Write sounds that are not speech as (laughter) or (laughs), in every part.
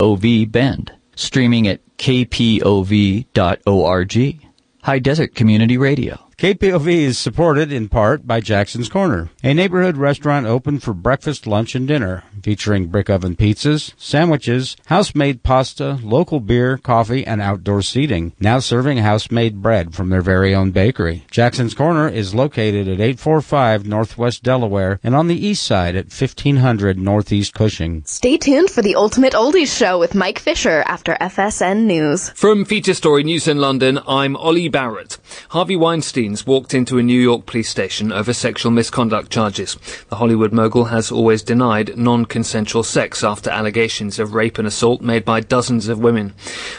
KPOV Bend, streaming at kpov.org. High Desert Community Radio. KPOV is supported in part by Jackson's Corner, a neighborhood restaurant open for breakfast, lunch, and dinner, featuring brick oven pizzas, sandwiches, house-made pasta, local beer, coffee, and outdoor seating. Now serving house-made bread from their very own bakery. Jackson's Corner is located at 845 Northwest Delaware and on the east side at 1500 Northeast Cushing. Stay tuned for the Ultimate Oldies Show with Mike Fisher after FSN News. From Feature Story News in London, I'm Ollie Barrett. Harvey Weinstein walked into a New York police station over sexual misconduct charges. The Hollywood mogul has always denied non-consensual sex after allegations of rape and assault made by dozens of women.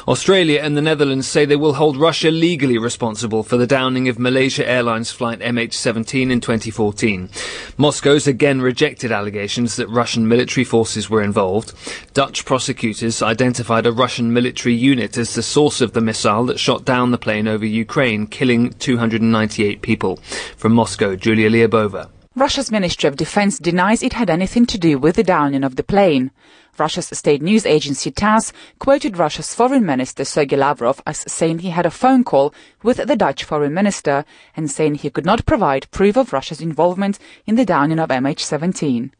Australia and the Netherlands say they will hold Russia legally responsible for the downing of Malaysia Airlines flight MH17 in 2014. Moscow's again rejected allegations that Russian military forces were involved. Dutch prosecutors identified a Russian military unit as the source of the missile that shot down the plane over Ukraine, killing 290 98 people. From Moscow, Julia Liabova. Russia's Ministry of Defense denies it had anything to do with the downing of the plane. Russia's state news agency TASS quoted Russia's foreign minister Sergei Lavrov as saying he had a phone call with the Dutch foreign minister and saying he could not provide proof of Russia's involvement in the downing of MH17.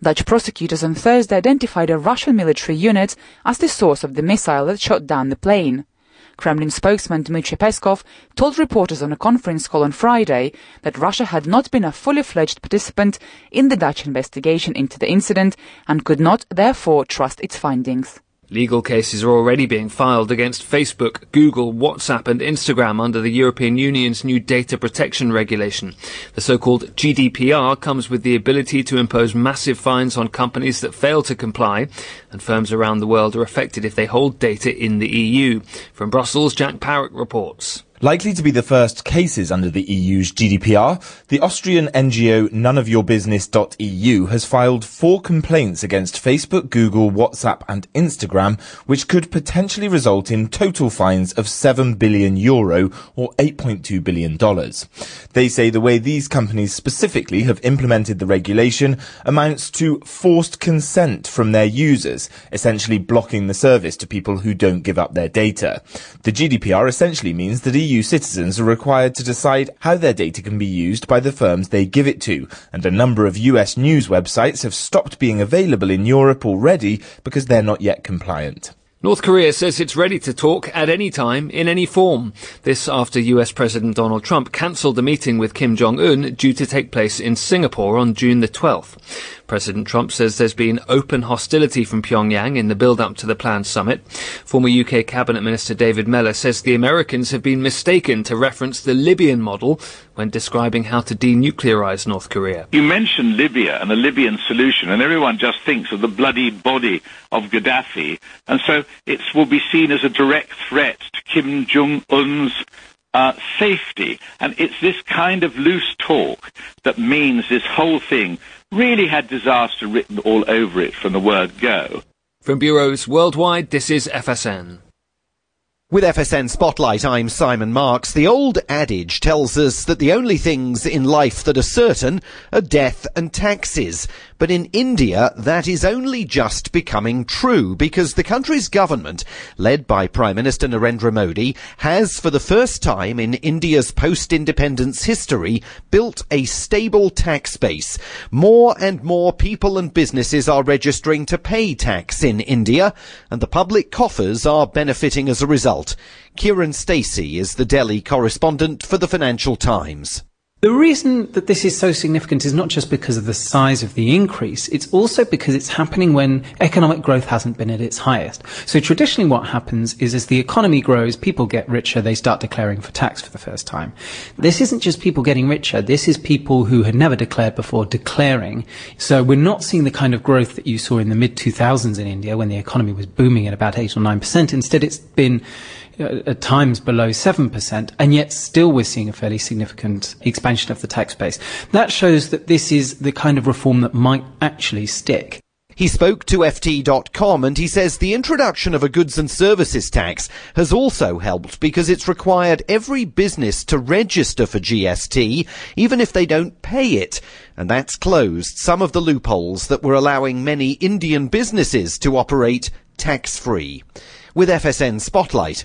Dutch prosecutors on Thursday identified a Russian military unit as the source of the missile that shot down the plane. Kremlin spokesman Dmitry Peskov told reporters on a conference call on Friday that Russia had not been a fully fledged participant in the Dutch investigation into the incident and could not therefore trust its findings. Legal cases are already being filed against Facebook, Google, WhatsApp and Instagram under the European Union's new data protection regulation. The so-called GDPR comes with the ability to impose massive fines on companies that fail to comply, and firms around the world are affected if they hold data in the EU. From Brussels, Jack Parrott reports. Likely to be the first cases under the EU's GDPR, the Austrian NGO noneofyourbusiness.eu has filed four complaints against Facebook, Google, WhatsApp and Instagram, which could potentially result in total fines of 7 billion euro or $8.2 billion. They say the way these companies specifically have implemented the regulation amounts to forced consent from their users, essentially blocking the service to people who don't give up their data. The GDPR essentially means that EU citizens are required to decide how their data can be used by the firms they give it to, and a number of US news websites have stopped being available in Europe already because they're not yet compliant. North Korea says it's ready to talk at any time, in any form. This after US President Donald Trump cancelled a meeting with Kim Jong-un due to take place in Singapore on June the 12th. President Trump says there's been open hostility from Pyongyang in the build-up to the planned summit. Former UK Cabinet Minister David Mellor says the Americans have been mistaken to reference the Libyan model when describing how to denuclearize North Korea. You mentioned Libya and the Libyan solution, and everyone just thinks of the bloody body of Gaddafi, and so it will be seen as a direct threat to Kim Jong-un's uh, safety. And it's this kind of loose talk that means this whole thing really had disaster written all over it from the word go. From bureaus worldwide, this is FSN. With FSN Spotlight, I'm Simon Marks. The old adage tells us that the only things in life that are certain are death and taxes. But in India, that is only just becoming true because the country's government, led by Prime Minister Narendra Modi, has for the first time in India's post-independence history built a stable tax base. More and more people and businesses are registering to pay tax in India and the public coffers are benefiting as a result. Kiran Stacey is the Delhi correspondent for the Financial Times. The reason that this is so significant is not just because of the size of the increase, it's also because it's happening when economic growth hasn't been at its highest. So traditionally what happens is as the economy grows, people get richer, they start declaring for tax for the first time. This isn't just people getting richer, this is people who had never declared before declaring. So we're not seeing the kind of growth that you saw in the mid 2000s in India when the economy was booming at about 8 or 9%. Instead it's been Uh, at times below 7%, and yet still we're seeing a fairly significant expansion of the tax base. That shows that this is the kind of reform that might actually stick. He spoke to FT.com and he says the introduction of a goods and services tax has also helped because it's required every business to register for GST even if they don't pay it. And that's closed some of the loopholes that were allowing many Indian businesses to operate tax-free. With FSN Spotlight,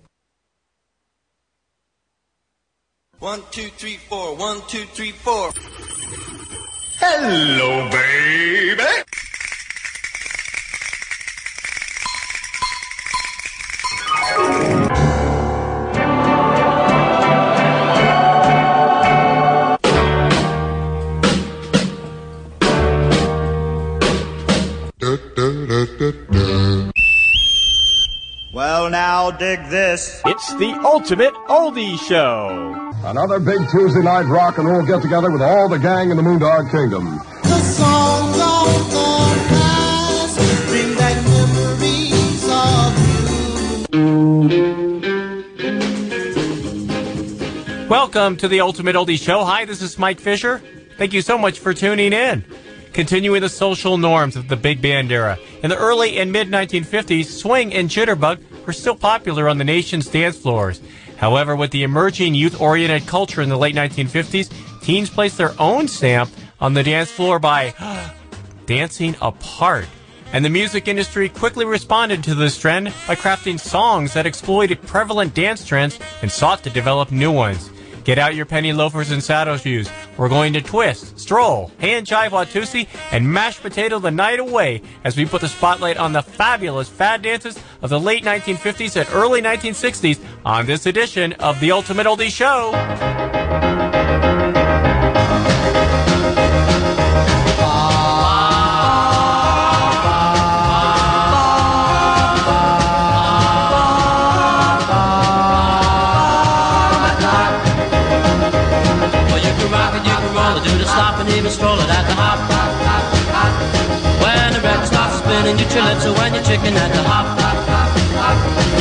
One, two, three, four. One, two, three, four. Hello, baby. Well, now dig this. It's the ultimate oldie show. Another big Tuesday night rock and roll get together with all the gang in the Moondog Kingdom. The songs of the past bring back memories of you. Welcome to the Ultimate Oldie Show. Hi, this is Mike Fisher. Thank you so much for tuning in. Continuing the social norms of the big band era. In the early and mid 1950s, swing and jitterbug were still popular on the nation's dance floors. However, with the emerging youth oriented culture in the late 1950s, teens placed their own stamp on the dance floor by (gasps) dancing apart. And the music industry quickly responded to this trend by crafting songs that exploited prevalent dance trends and sought to develop new ones. Get out your penny loafers and saddle shoes. We're going to twist, stroll, hand jive Watusi, and mash potato the night away as we put the spotlight on the fabulous fad dances of the late 1950s and early 1960s on this edition of the Ultimate Oldie Show. Spinning, you chill it, so when you're chicken at the hop. Do the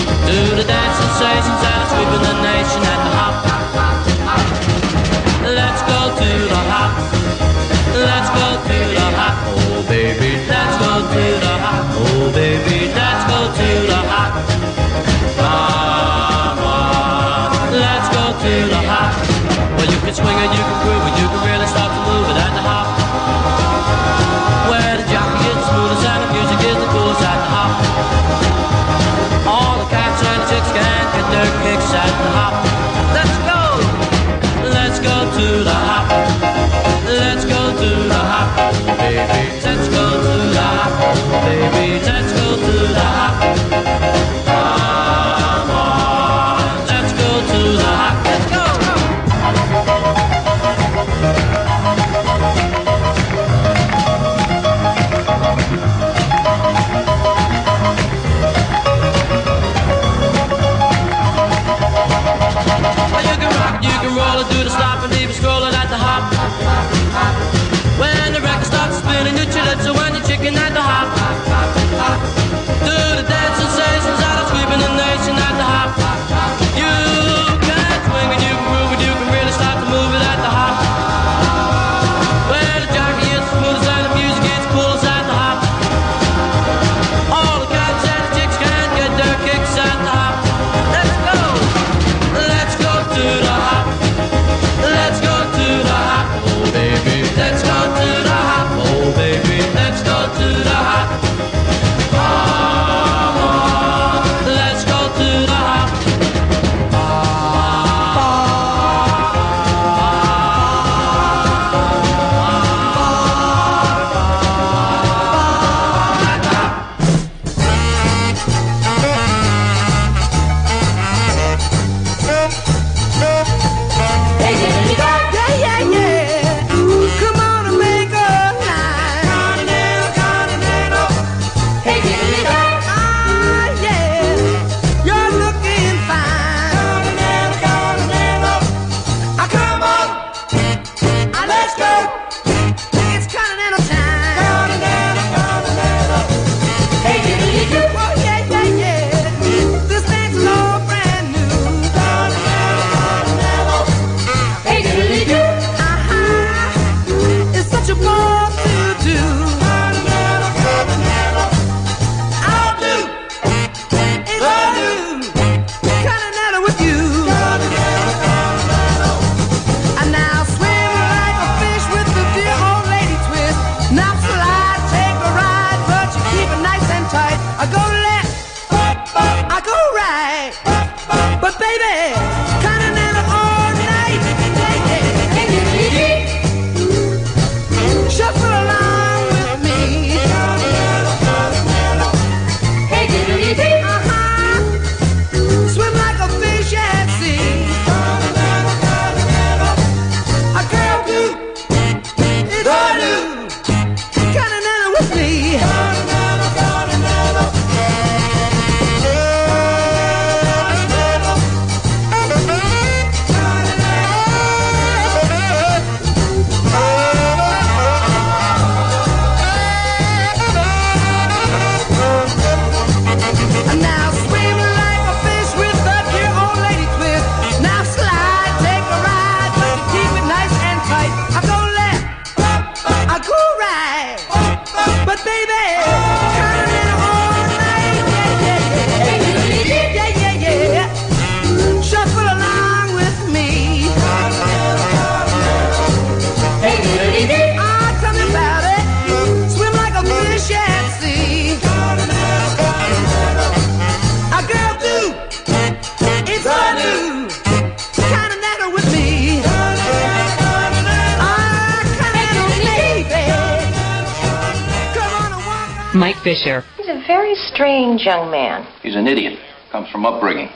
walk. Mike He's a very strange young man. He's an idiot. Comes from upbringing.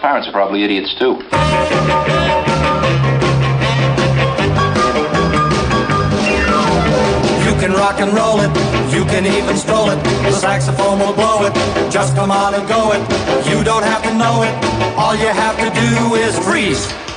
Parents are probably idiots too. You can rock and roll it, you can even stroll it. The saxophone will blow it, just come on and go it. You don't have to know it, all you have to do is freeze. Freeze.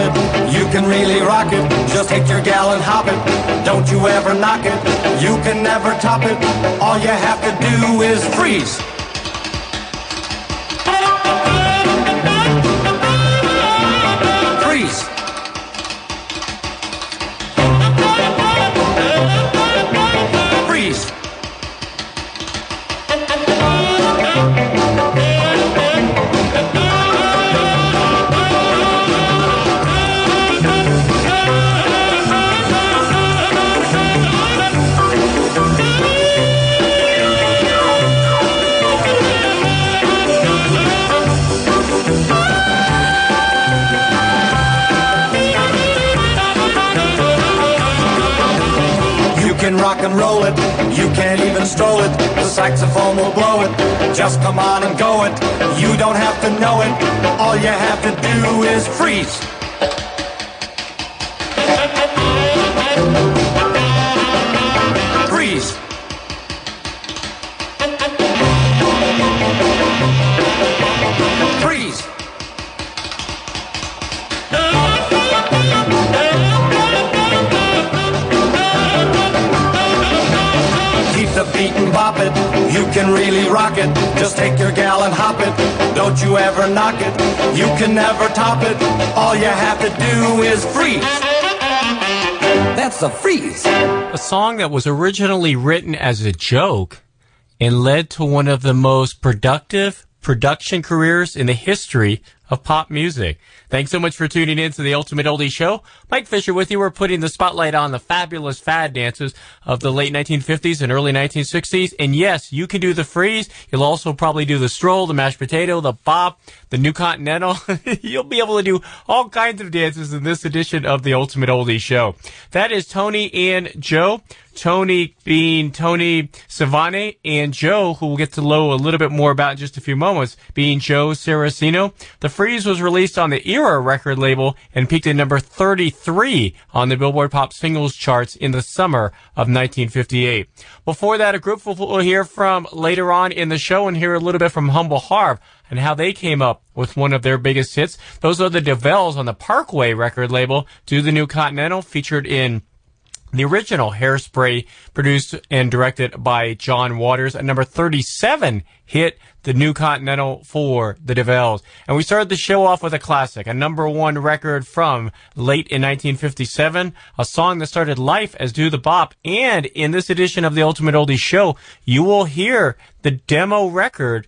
It. You can really rock it. Just take your gal and hop it. Don't you ever knock it. You can never top it. All you have to do is freeze. Freeze. Stroll it. The saxophone will blow it. Just come on and go it. You don't have to know it. All you have to do is. Freeze. Beat bop it. You can really rock it. Just take your gal and hop it. Don't you ever knock it. You can never top it. All you have to do is freeze. That's a freeze. A song that was originally written as a joke and led to one of the most productive production careers in the history of pop music. Thanks so much for tuning in to the Ultimate Oldie Show. Mike Fisher with you. We're putting the spotlight on the fabulous fad dances of the late 1950s and early 1960s. And yes, you can do the freeze. You'll also probably do the stroll, the mashed potato, the bop, the new continental. (laughs) You'll be able to do all kinds of dances in this edition of the Ultimate Oldie Show. That is Tony and Joe. Tony being Tony Savonne and Joe, who we'll get to know a little bit more about in just a few moments, being Joe Saraceno. The Freeze was released on the Era record label and peaked at number 33 on the Billboard Pop Singles charts in the summer of 1958. Before that, a group we'll hear from later on in the show and hear a little bit from Humble Harv and how they came up with one of their biggest hits. Those are the Dovells on the Parkway record label, Do the New Continental, featured in The original Hairspray, produced and directed by John Waters, a number 37 hit the New Continental for the Dovells. And we started the show off with a classic, a number one record from late in 1957, a song that started life as Do the Bop. And in this edition of the Ultimate Oldies Show, you will hear the demo record,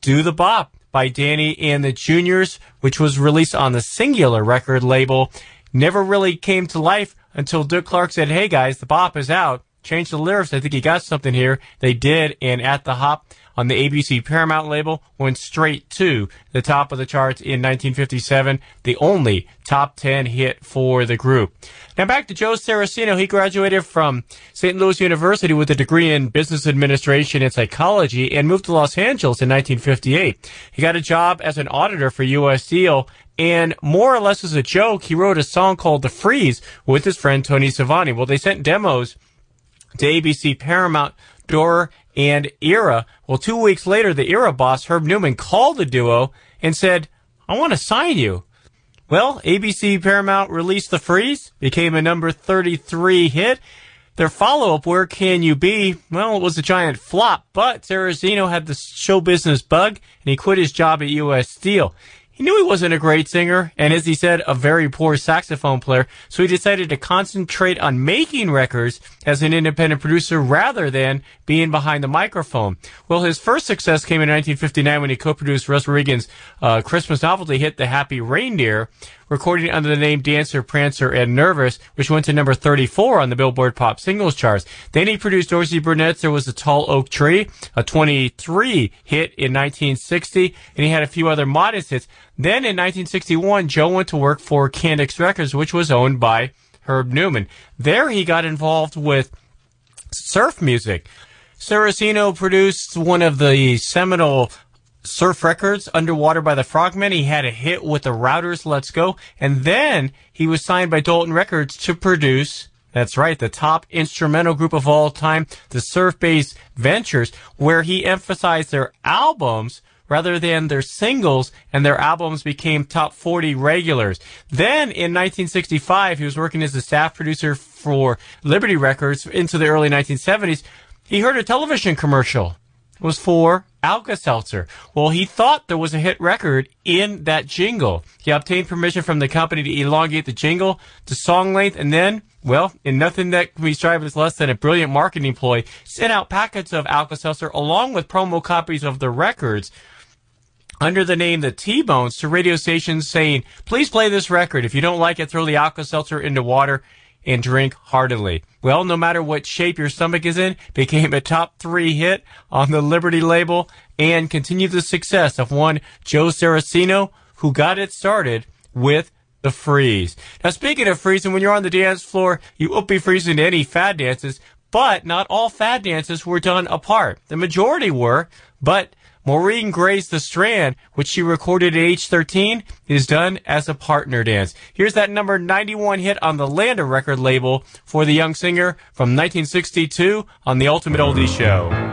Do the Bop by Danny and the Juniors, which was released on the Singular record label. Never really came to life until Dick Clark said, Hey guys, the bop is out. Change the lyrics. I think he got something here. They did. And at the hop on the ABC Paramount label went straight to the top of the charts in 1957. The only top 10 hit for the group. Now back to Joe Saraceno. He graduated from St. Louis University with a degree in business administration and psychology and moved to Los Angeles in 1958. He got a job as an auditor for U.S. Steel and more or less as a joke, he wrote a song called The Freeze with his friend Tony Savonne. Well, they sent demos to ABC, Paramount, Dore, and Era. Well, two weeks later, the Era boss, Herb Newman, called the duo and said, I want to sign you. Well, ABC Paramount released The Freeze, became a number 33 hit. Their follow-up, Where Can You Be? Well, it was a giant flop, but Saraceno had the show business bug, and he quit his job at U.S. Steel. He knew he wasn't a great singer, and as he said, a very poor saxophone player, so he decided to concentrate on making records as an independent producer rather than being behind the microphone. Well, his first success came in 1959 when he co-produced Russ Regan's uh, Christmas novelty hit The Happy Reindeer, recording under the name Dancer, Prancer, and Nervous, which went to number 34 on the Billboard Pop Singles charts. Then he produced Dorsey Burnette's There Was a Tall Oak Tree, a 23 hit in 1960, and he had a few other modest hits. Then in 1961, Joe went to work for Candix Records, which was owned by Herb Newman. There he got involved with surf music. Saraceno produced one of the seminal surf records, Underwater by the Frogmen. He had a hit with the Routers, Let's Go. And then he was signed by Dolton Records to produce, that's right, the top instrumental group of all time, the Surf Bass Ventures, where he emphasized their albums rather than their singles, and their albums became top 40 regulars. Then in 1965, he was working as a staff producer for Liberty Records into the early 1970s. He heard a television commercial. It was for Alka-Seltzer. Well, he thought there was a hit record in that jingle. He obtained permission from the company to elongate the jingle to song length, and then, well, in nothing that can be described as less than a brilliant marketing ploy, sent out packets of Alka-Seltzer along with promo copies of the records under the name the T-Bones to radio stations saying, please play this record. If you don't like it, throw the Alka-Seltzer into water and drink heartily. Well, no matter what shape your stomach is in, became a top three hit on the Liberty label and continued the success of one Joe Saraceno, who got it started with the freeze. Now, speaking of freezing, when you're on the dance floor, you won't be freezing to any fad dances, but not all fad dances were done apart. The majority were, but Maureen Gray's The Strand, which she recorded at age 13, is done as a partner dance. Here's that number 91 hit on the Landa record label for the young singer from 1962 on The Ultimate Oldie Show.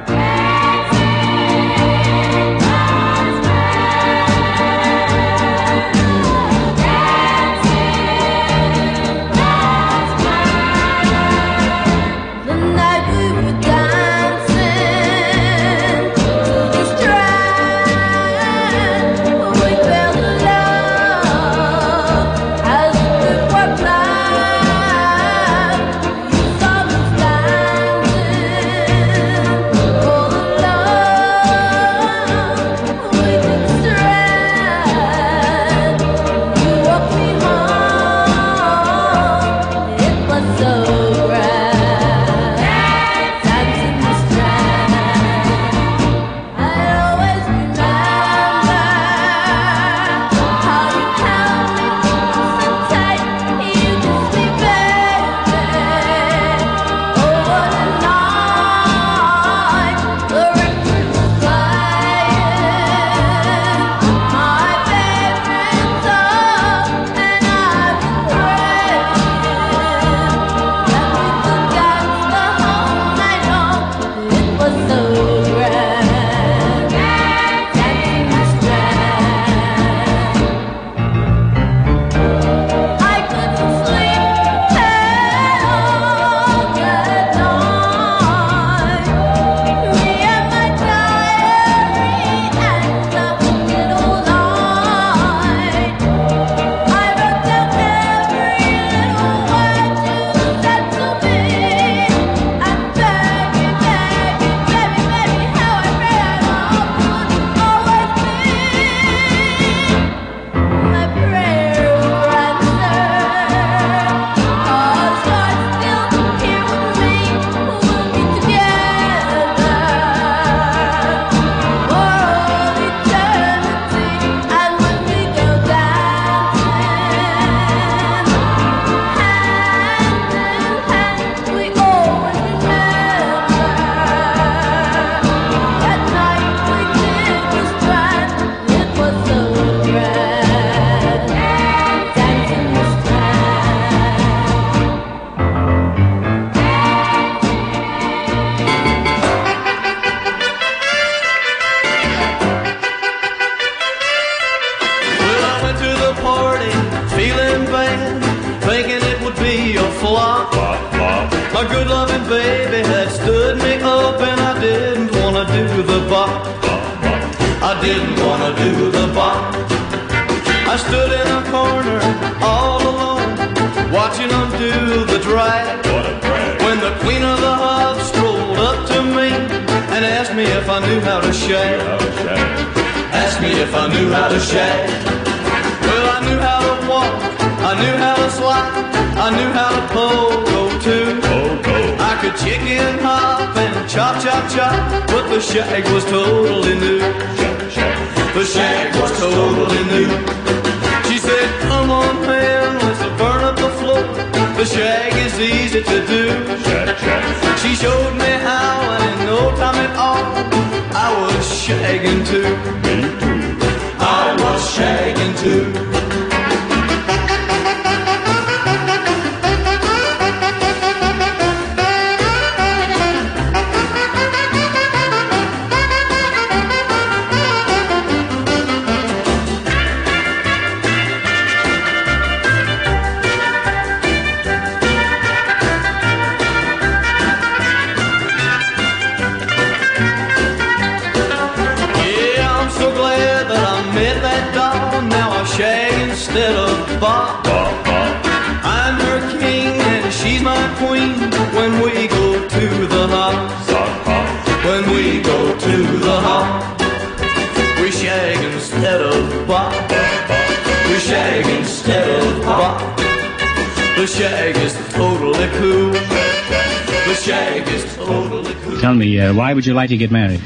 me, uh, why would you like to get married?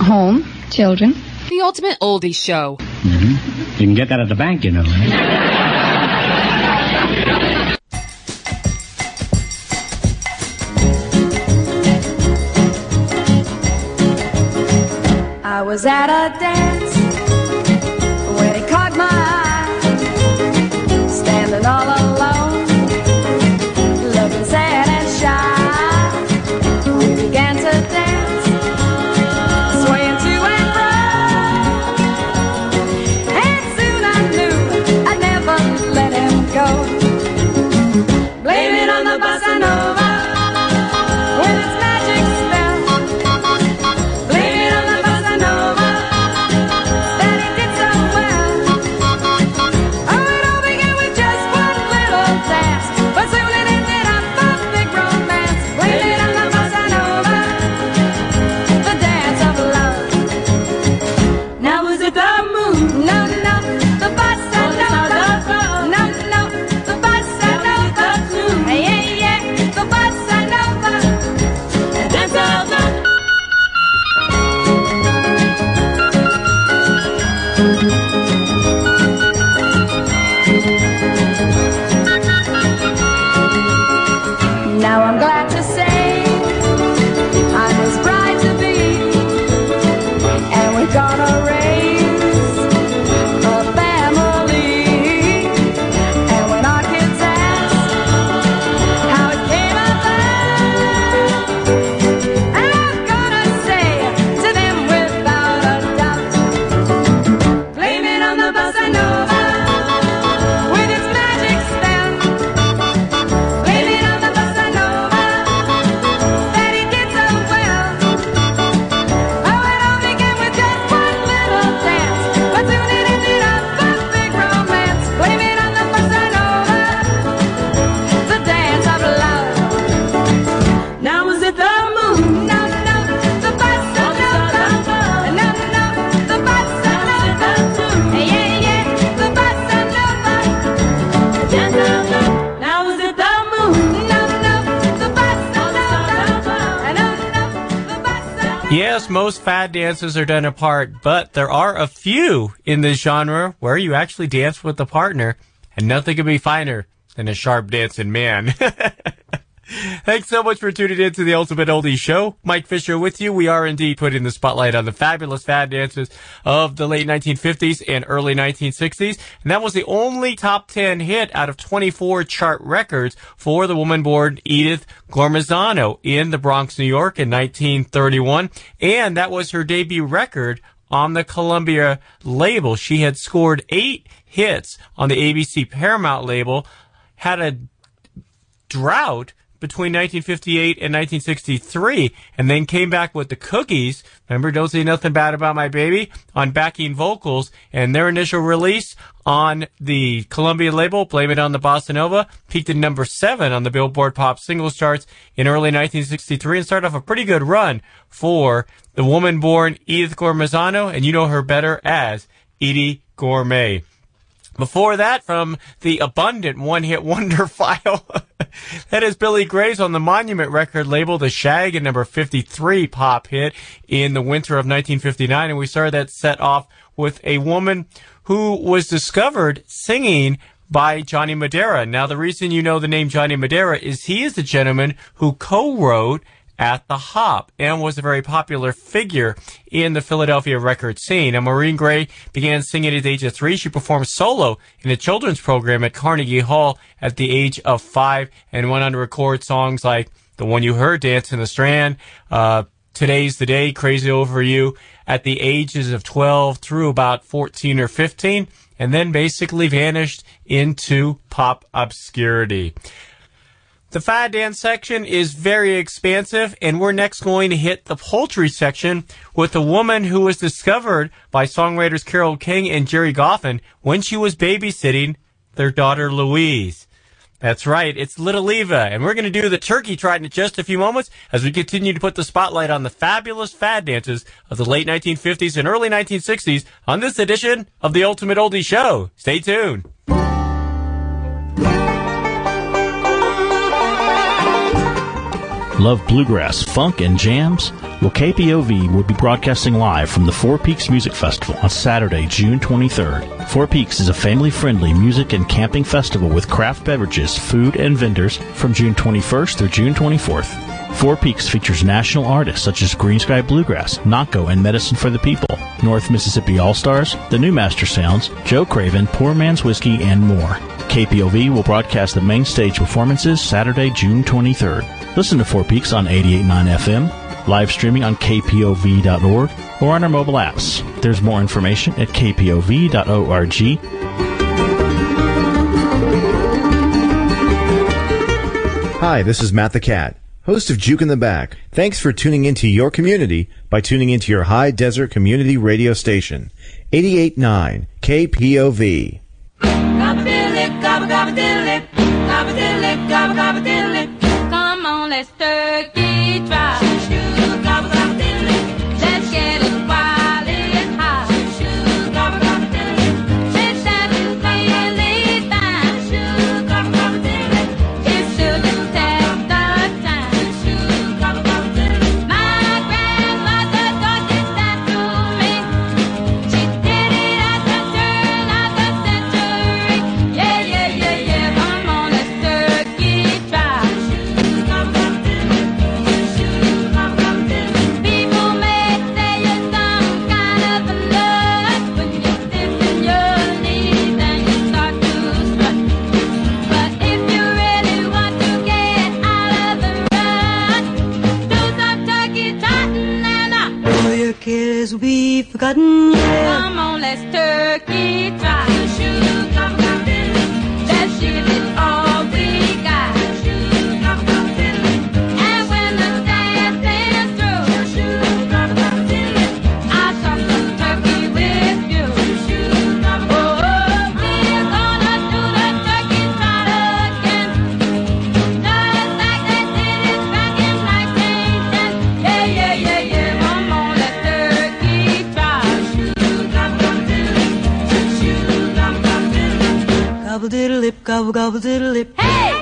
Home, children. The ultimate oldie show. Mm-hmm. You can get that at the bank, you know. Right? I was at a dance. fad dances are done apart, but there are a few in this genre where you actually dance with a partner, and nothing could be finer than a sharp dancing man. (laughs) Thanks so much for tuning in to the Ultimate Oldie Show. Mike Fisher with you. We are indeed putting the spotlight on the fabulous fad dances of the late 1950s and early 1960s. And that was the only top 10 hit out of 24 chart records for the woman born Edith Gormezano in the Bronx, New York in 1931. And that was her debut record on the Columbia label. She had scored eight hits on the ABC Paramount label, had a drought between 1958 and 1963, and then came back with the Cookies. Remember, Don't Say Nothing Bad About My Baby on backing vocals, and their initial release on the Columbia label, Blame It on the Bossa Nova, peaked at number seven on the Billboard Pop Singles charts in early 1963 and started off a pretty good run for the woman born Edith Gormezano, and you know her better as Edie Gormé. Before that, from the abundant one-hit wonder (laughs) file, (laughs) that is Billy Graves on the Monument record label, The Shag, and number 53 pop hit in the winter of 1959. And we started that set off with a woman who was discovered singing by Johnny Madara. Now, the reason you know the name Johnny Madara is he is the gentleman who co-wrote at the Hop and was a very popular figure in the Philadelphia record scene. And Maureen Gray began singing at the age of three. She performed solo in a children's program at Carnegie Hall at the age of five and went on to record songs like the one you heard, Dance in the Strand, uh, Today's the Day, Crazy Over You, at the ages of 12 through about 14 or 15, and then basically vanished into pop obscurity. The fad dance section is very expansive, and we're next going to hit the poultry section with a woman who was discovered by songwriters Carole King and Gerry Goffin when she was babysitting their daughter Louise. That's right, it's Little Eva, and we're going to do the turkey trot in just a few moments as we continue to put the spotlight on the fabulous fad dances of the late 1950s and early 1960s on this edition of the Ultimate Oldie Show. Stay tuned. Love bluegrass, funk, and jams? Well, KPOV will be broadcasting live from the Four Peaks Music Festival on Saturday, June 23rd. Four Peaks is a family friendly music and camping festival with craft beverages, food, and vendors from June 21st through June 24th. Four Peaks features national artists such as Greensky Bluegrass, Nahko, and Medicine for the People, North Mississippi All Stars, The New Mastersounds, Joe Craven, Poor Man's Whiskey, and more. KPOV will broadcast the main stage performances Saturday, June 23rd. Listen to Four Peaks on 88.9 FM, live streaming on kpov.org, or on our mobile apps. There's more information at kpov.org. Hi, this is Matt the Cat, host of Juke in the Back. Thanks for tuning into your community by tuning into your high desert community radio station, 88.9 KPOV. Come on, let's turkey will be forgotten. Yeah. Come on, let's turkey trot. Gobble gobble diddle lip. Hey!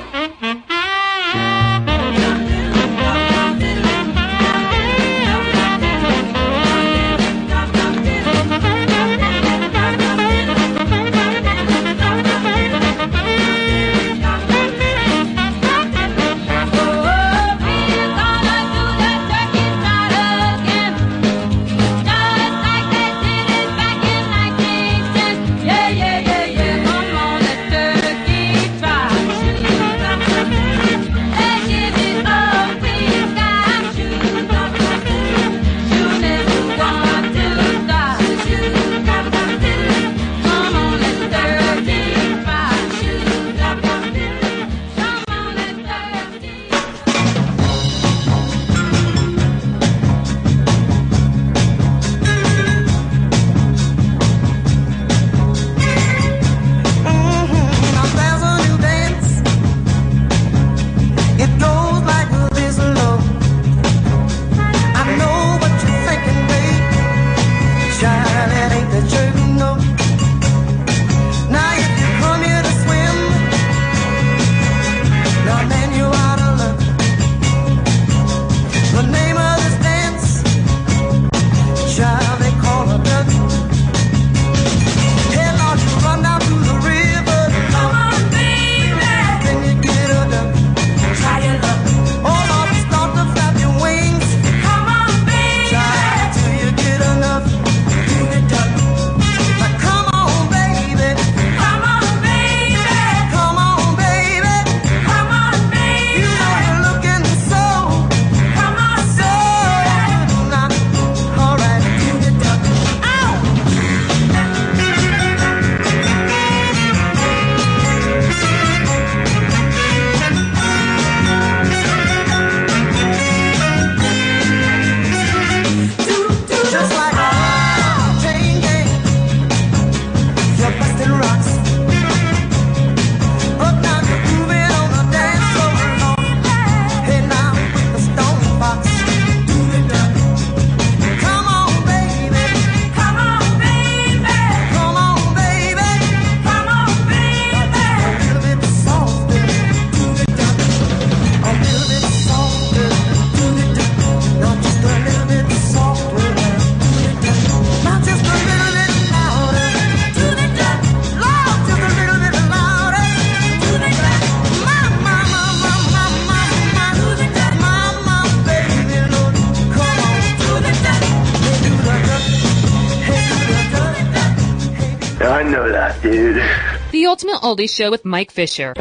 Ultimate Oldie Show with Mike Fisher.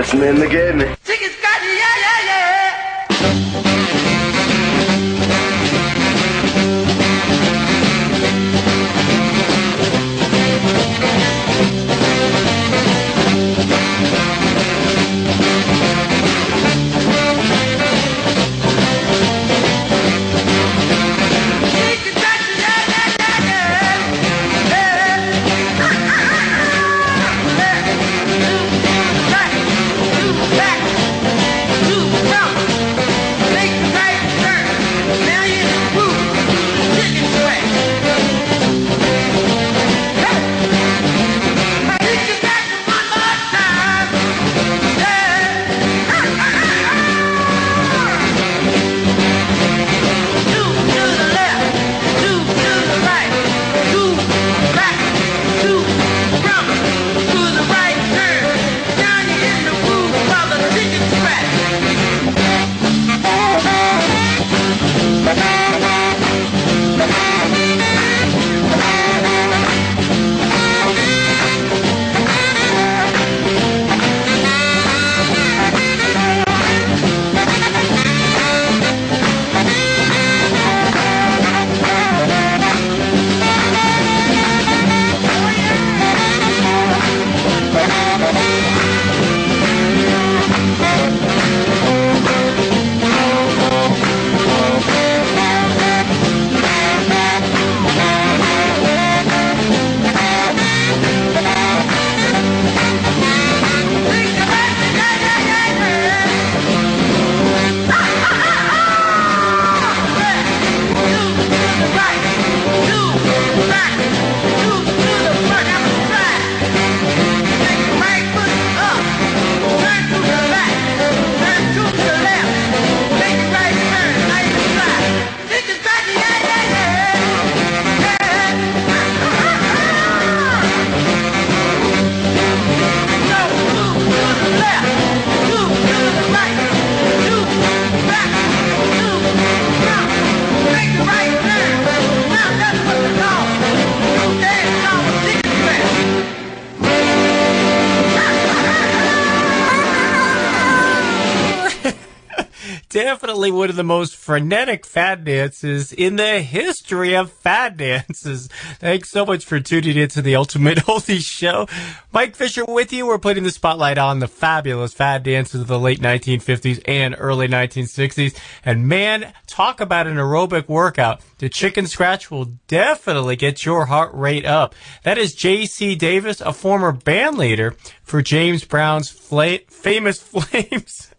One of the most frenetic fad dances in the history of fad dances. Thanks so much for tuning in to the Ultimate (laughs) Oldie Show. Mike Fisher with you. We're putting the spotlight on the fabulous fad dances of the late 1950s and early 1960s. And man, talk about an aerobic workout. The chicken scratch will definitely get your heart rate up. That is J.C. Davis, a former band leader for James Brown's famous (laughs) Flames.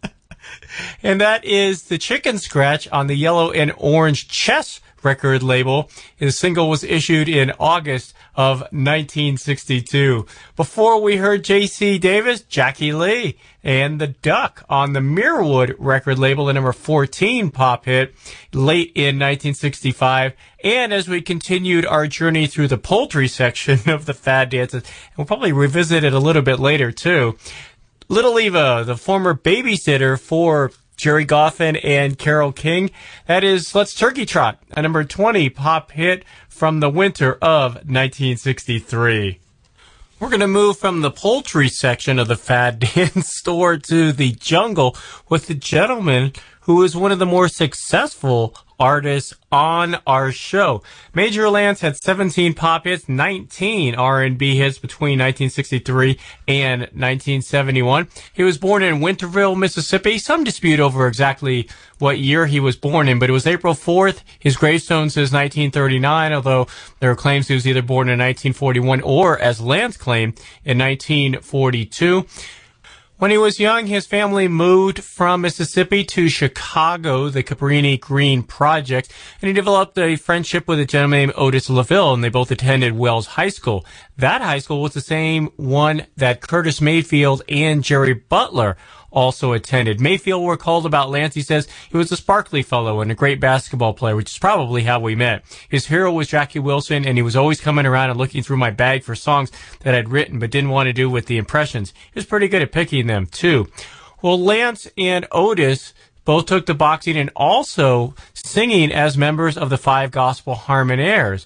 And that is the chicken scratch on the yellow and orange chess record label. His single was issued in August of 1962. Before we heard J.C. Davis, Jackie Lee and the Duck on the Mirwood record label, the number 14 pop hit late in 1965. And as we continued our journey through the poultry (laughs) section of the fad dances, we'll probably revisit it a little bit later too. Little Eva, the former babysitter for Gerry Goffin and Carole King. That is Let's Turkey Trot, a number 20 pop hit from the winter of 1963. We're going to move from the poultry section of the Fad (laughs) Dance store to the jungle with the gentleman who is one of the more successful artists on our show. Major Lance had 17 pop hits, 19 R&B hits between 1963 and 1971. He was born in Winterville, Mississippi. Some dispute over exactly what year he was born in, but it was April 4th. His gravestone says 1939, although there are claims he was either born in 1941 or, as Lance claimed, in 1942. When he was young, his family moved from Mississippi to Chicago, the Cabrini Green Project, and he developed a friendship with a gentleman named Otis Leavill, and they both attended Wells High School. That high school was the same one that Curtis Mayfield and Jerry Butler also attended. Mayfield recalled about Lance. He says he was a sparkly fellow and a great basketball player, which is probably how we met. His hero was Jackie Wilson, and he was always coming around and looking through my bag for songs that I'd written but didn't want to do with the impressions. He was pretty good at picking them too. Well, Lance and Otis both took to boxing and also singing as members of the Five Gospel Harmonaires.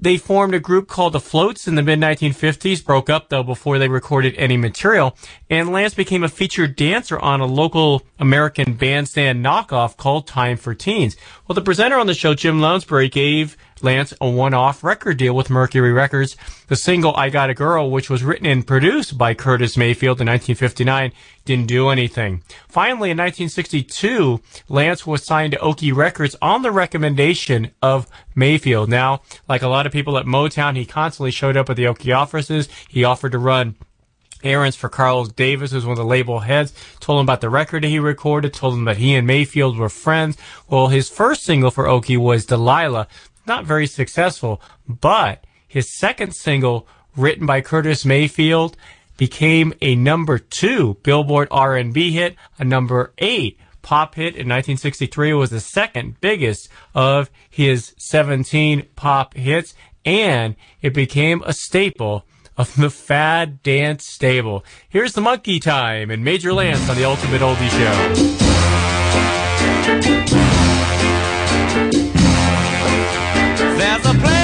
They formed a group called the Floats in the mid 1950s, broke up though before they recorded any material, and Lance became a featured dancer on a local American bandstand knockoff called Time for Teens. Well, the presenter on the show, Jim Lounsbury, gave Lance a one-off record deal with Mercury Records. The single I Got a Girl, which was written and produced by Curtis Mayfield in 1959, didn't do anything. Finally, in 1962, Lance was signed to Okeh Records on the recommendation of Mayfield. Now, like a lot of people at Motown, he constantly showed up at the Okeh offices. He offered to run errands for Carlos Davis, who's one of the label heads, told him about the record he recorded, told him that he and Mayfield were friends. Well, his first single for Okeh was Delilah, not very successful, but his second single, written by Curtis Mayfield, became a number two Billboard R&B hit, a number eight pop hit in 1963 was the second biggest of his 17 pop hits, and it became a staple of the fad dance stable. Here's the monkey time and Major Lance on the Ultimate Oldie Show. A place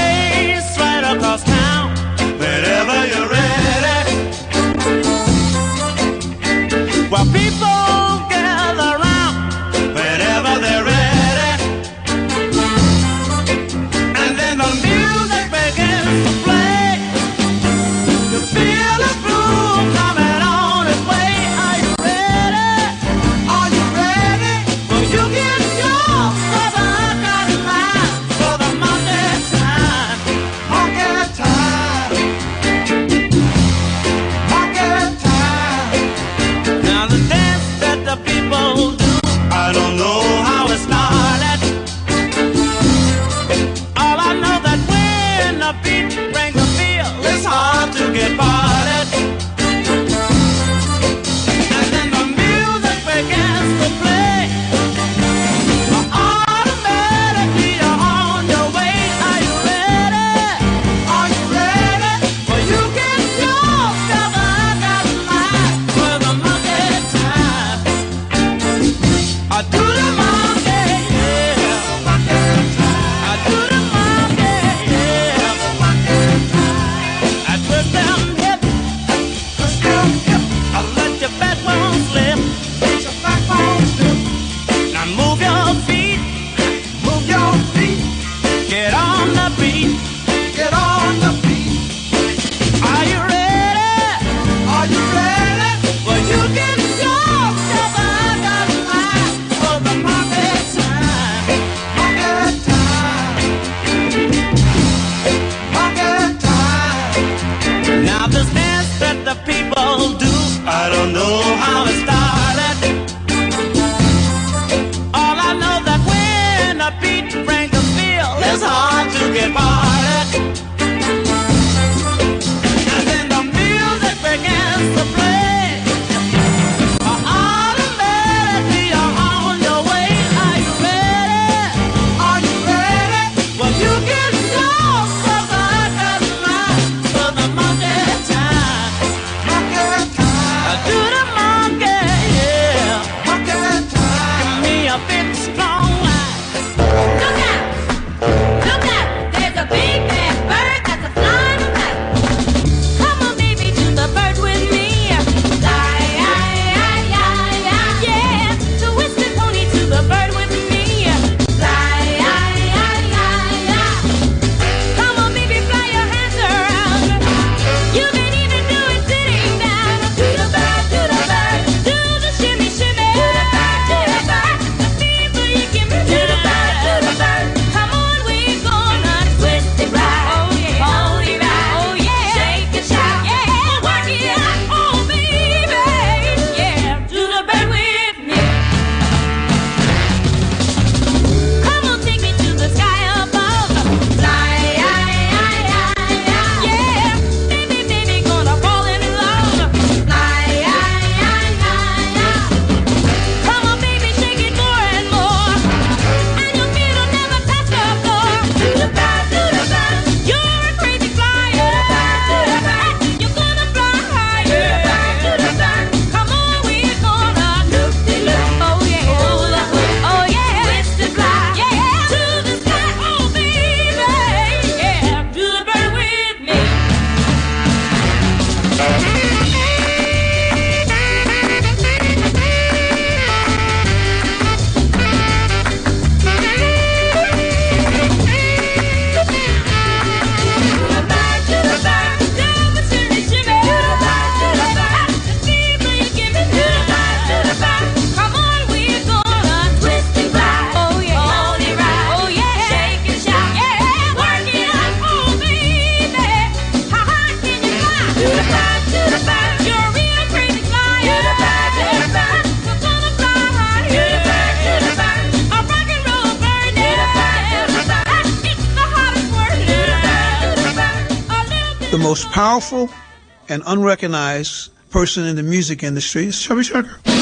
person in the music industry is Chubby Checker.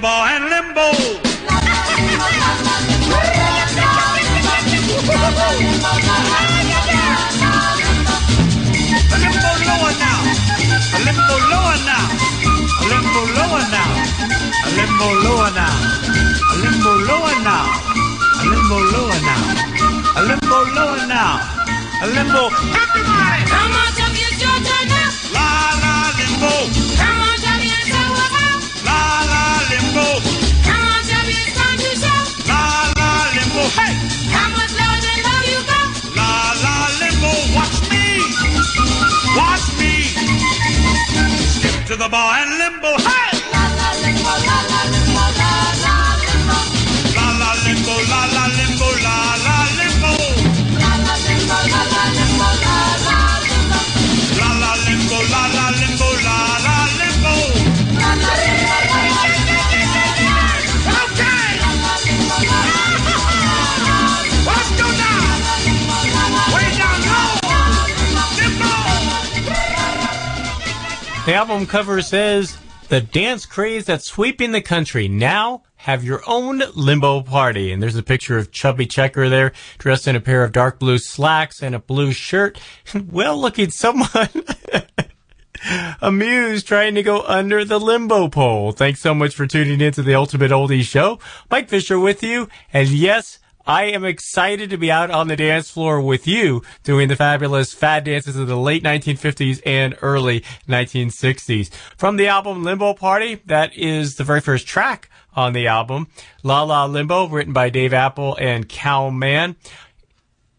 Skip and limbo. A limbo lower now. A limbo lower now. A limbo lower now. A limbo lower now. A limbo lower now. A limbo lower now. A limbo lower now. A limbo. Everybody! Come on, Chubby, it's your now. La la limbo. Come to the bar and limbo. Hey! The album cover says, The dance craze that's sweeping the country. Now have your own limbo party. And there's a picture of Chubby Checker there, dressed in a pair of dark blue slacks and a blue shirt. (laughs) well looking someone. (laughs) amused trying to go under the limbo pole. Thanks so much for tuning in to the Ultimate Oldies Show. Mike Fisher with you. And yes, I am excited to be out on the dance floor with you doing the fabulous fad dances of the late 1950s and early 1960s. From the album Limbo Party, that is the very first track on the album. La La Limbo, written by Dave Appell and Kal Mann.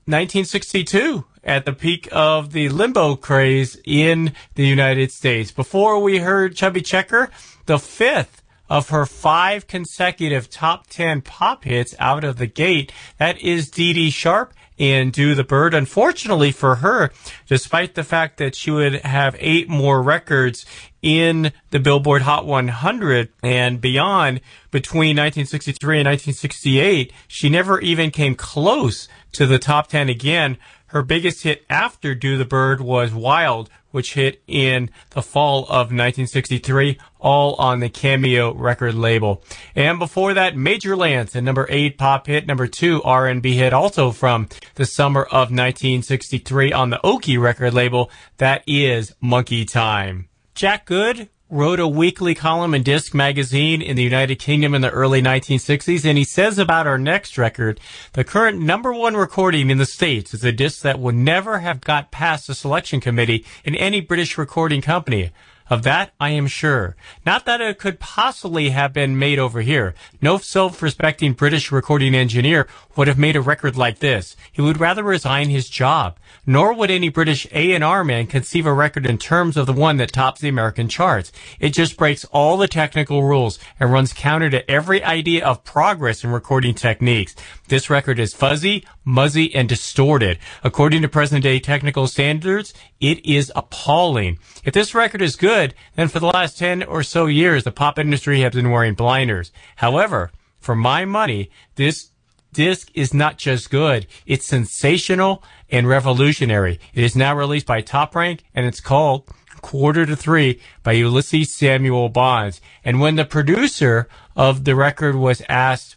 1962 at the peak of the limbo craze in the United States. Before we heard Chubby Checker, the fifth of her five consecutive top 10 pop hits out of the gate. That is Dee Dee Sharp and Do the Bird. Unfortunately for her, despite the fact that she would have eight more records in the Billboard Hot 100 and beyond between 1963 and 1968, she never even came close to the top 10 again. Her biggest hit after Do the Bird was Wild, which hit in the fall of 1963, all on the Cameo record label. And before that, Major Lance, a number eight pop hit, number two R&B hit, also from the summer of 1963 on the Okeh record label. That is Monkey Time. Jack Good wrote a weekly column in Disc magazine in the United Kingdom in the early 1960s, and he says about our next record, the current number one recording in the States is a disc that would never have got past the selection committee in any British recording company. Of that, I am sure. Not that it could possibly have been made over here. No self-respecting British recording engineer would have made a record like this. He would rather resign his job. Nor would any British A&R man conceive a record in terms of the one that tops the American charts. It just breaks all the technical rules and runs counter to every idea of progress in recording techniques. This record is fuzzy, muzzy, and distorted. According to present day technical standards, it is appalling. If this record is good, good, then for the last 10 or so years, the pop industry has been wearing blinders. However, for my money, this disc is not just good, it's sensational and revolutionary. It is now released by Top Rank and it's called Quarter to Three by Ulysses Samuel Bonds. And when the producer of the record was asked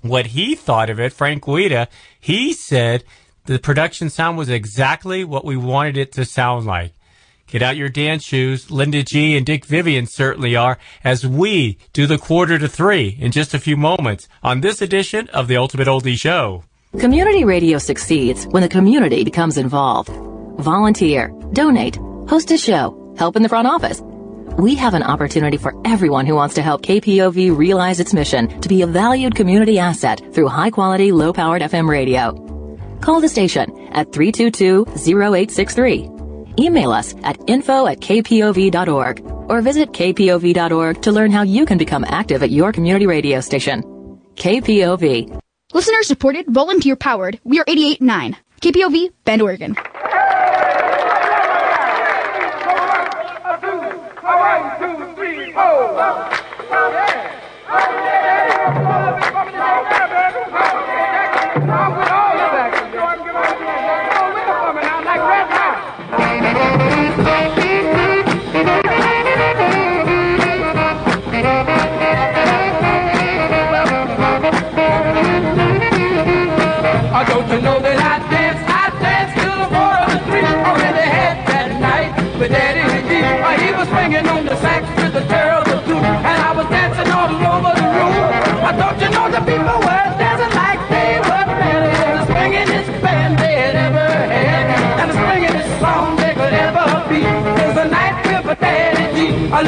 what he thought of it, Frank Guida, he said the production sound was exactly what we wanted it to sound like. Get out your dance shoes. Linda G and Dick Vivian certainly are as we do the quarter to three in just a few moments on this edition of the Ultimate Oldie Show. Community radio succeeds when the community becomes involved. Volunteer, donate, host a show, help in the front office. We have an opportunity for everyone who wants to help KPOV realize its mission to be a valued community asset through high quality, low powered FM radio. Call the station at 322 0863 email us at info at kpov.org or visit kpov.org to learn how you can become active at your community radio station. KPOV. Listener supported, volunteer powered. We are 88.9. KPOV, Bend, Oregon. One, two, three, four. Al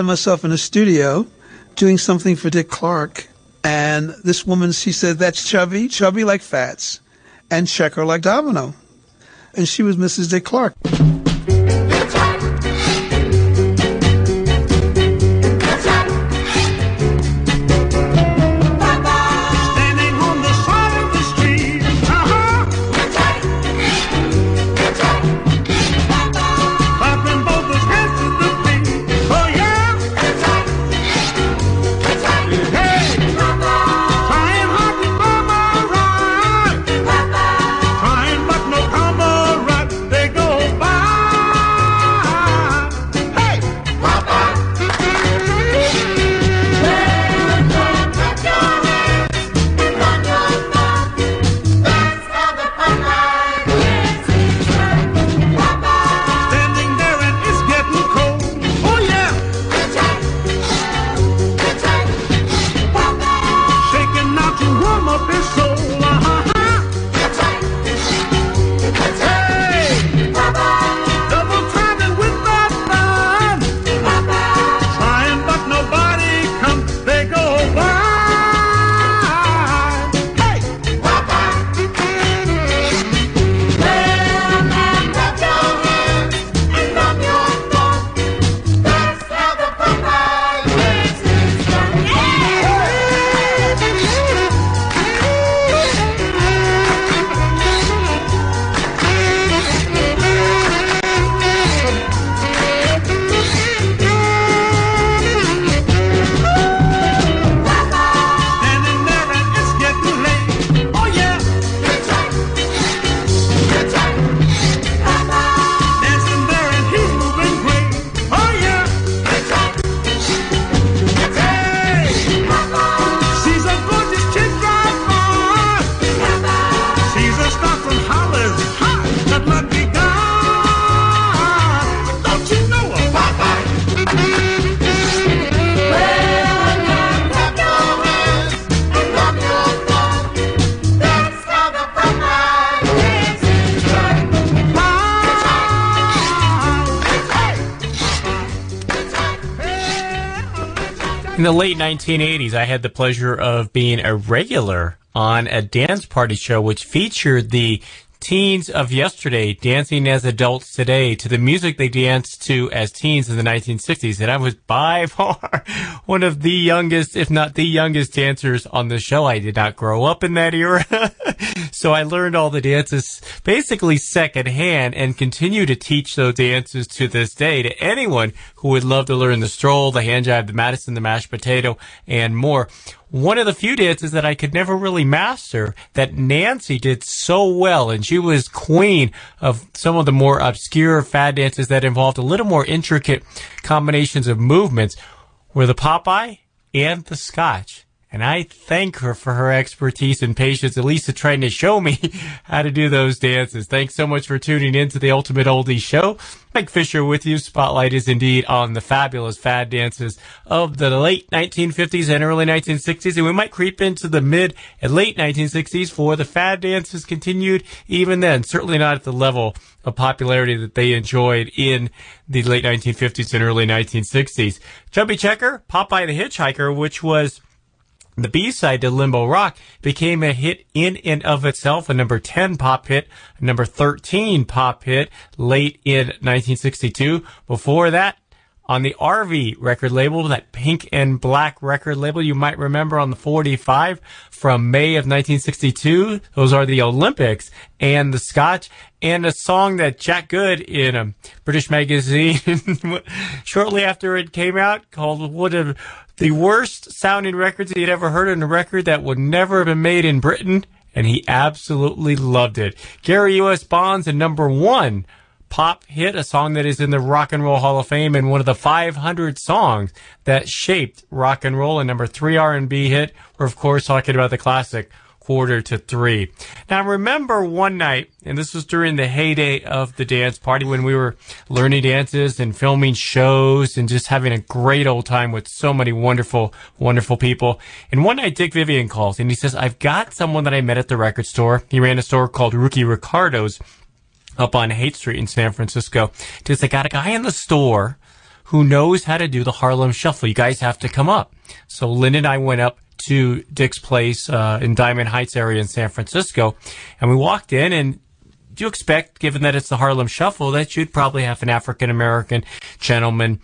find myself in a studio doing something for Dick Clark. And this woman, she said, that's chubby, chubby like fats, and checker like domino. And she was Mrs. Dick Clark. The late 1980s, I had the pleasure of being a regular on a dance party show which featured the teens of yesterday dancing as adults today to the music they danced to as teens in the 1960s. And I was by (laughs) far one of the youngest, if not the youngest dancers on the show. I did not grow up in that era. (laughs) so I learned all the dances basically secondhand and continue to teach those dances to this day to anyone who would love to learn the stroll, the hand jive, the Madison, the mashed potato, and more. One of the few dances that I could never really master that Nancy did so well, and she was queen of some of the more obscure fad dances that involved a little more intricate combinations of movements, were the Popeye and the Scotch. And I thank her for her expertise and patience, at least trying to show me (laughs) how to do those dances. Thanks so much for tuning in to the Ultimate Oldie Show. Mike Fisher with you. Spotlight is indeed on the fabulous fad dances of the late 1950s and early 1960s. And we might creep into the mid and late 1960s for the fad dances continued even then. Certainly not at the level of popularity that they enjoyed in the late 1950s and early 1960s. Chubby Checker, Popeye the Hitchhiker, which was the B-side to Limbo Rock became a hit in and of itself, a number 10 pop hit, a number 13 pop hit late in 1962. Before that, on the Arvee record label, that pink and black record label you might remember on the 45 from May of 1962. Those are the Olympics and the Scotch and a song that Jack Good in a British magazine (laughs) shortly after it came out called one of the worst sounding records he had ever heard and a record that would never have been made in Britain. And he absolutely loved it. Gary U.S. Bonds and number one pop hit, a song that is in the Rock and Roll Hall of Fame and one of the 500 songs that shaped rock and roll. And number three R&B hit. We're of course talking about the classic quarter to three. Now remember one night, and this was during the heyday of the dance party when we were learning dances and filming shows and just having a great old time with so many wonderful, wonderful people. And one night Dick Vivian calls and he says, I've got someone that I met at the record store. He ran a store called Rooky Ricardo's up on Haight Street in San Francisco. Just I got a guy in the store who knows how to do the Harlem Shuffle. You guys have to come up. So Lynn and I went up to Dick's place uh, in Diamond Heights area in San Francisco, and we walked in and. Do you expect, given that it's the Harlem Shuffle, that you'd probably have an African American gentleman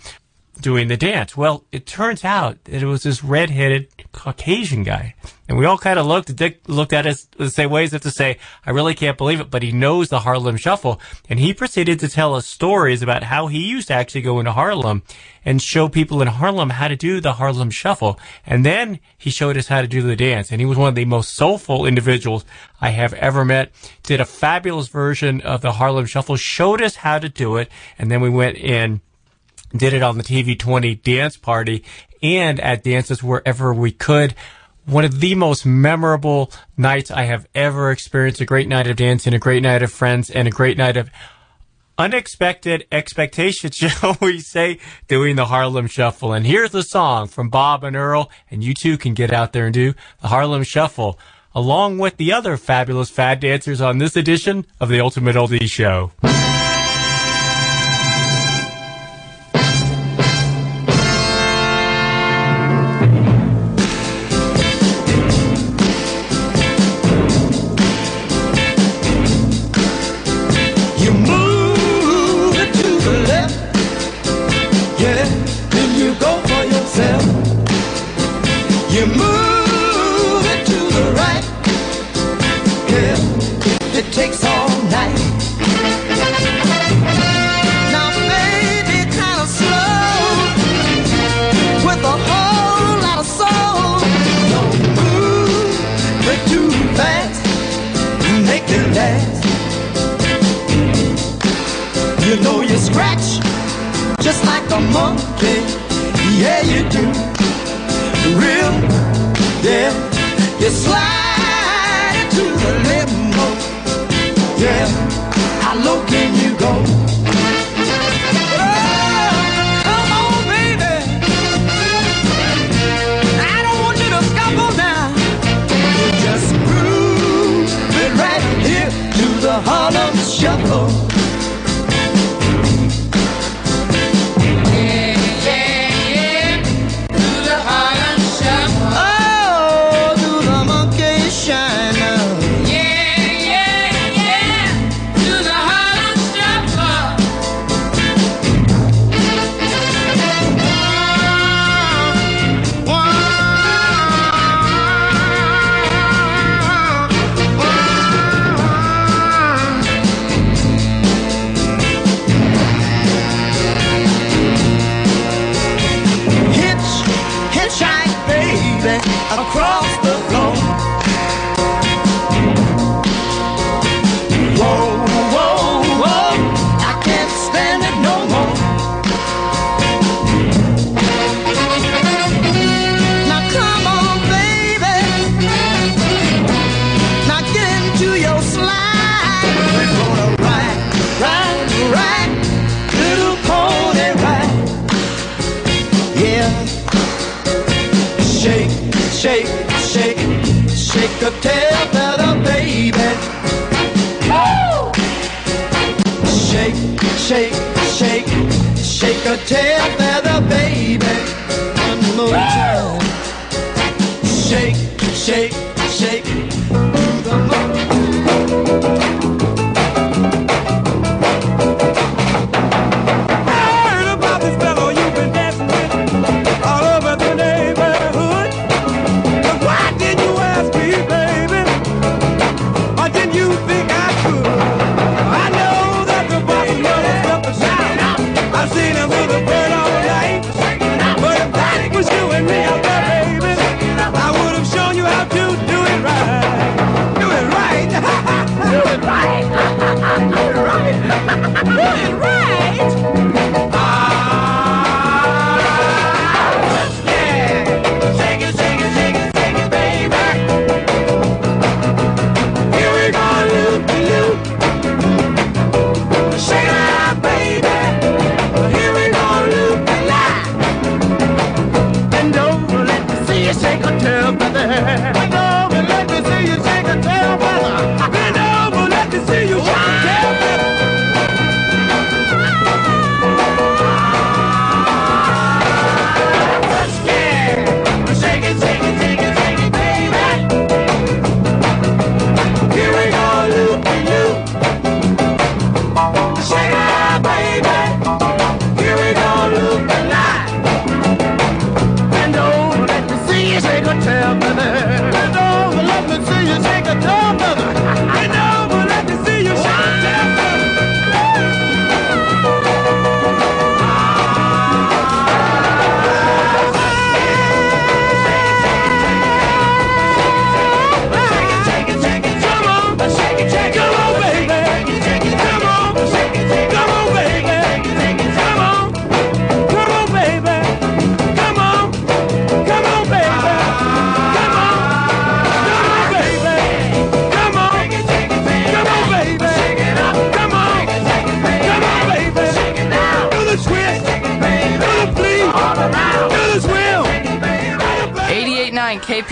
doing the dance. Well, it turns out that it was this red-headed Caucasian guy. And we all kind of looked, Dick looked at us the same way as if to say, I really can't believe it, but he knows the Harlem Shuffle. And he proceeded to tell us stories about how he used to actually go into Harlem and show people in Harlem how to do the Harlem Shuffle. And then he showed us how to do the dance. And he was one of the most soulful individuals I have ever met. Did a fabulous version of the Harlem Shuffle, showed us how to do it. And then we went in did it on the TV20 dance party and at dances wherever we could. One of the most memorable nights I have ever experienced. A great night of dancing, a great night of friends, and a great night of unexpected expectations, (laughs) shall we say, doing the Harlem Shuffle. And here's the song from Bob and Earl, and you too can get out there and do the Harlem Shuffle, along with the other fabulous fad dancers on this edition of the Ultimate Oldie Show. Do it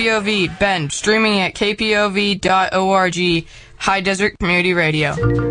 KPOV, Bend, streaming at kpov.org, High Desert Community Radio.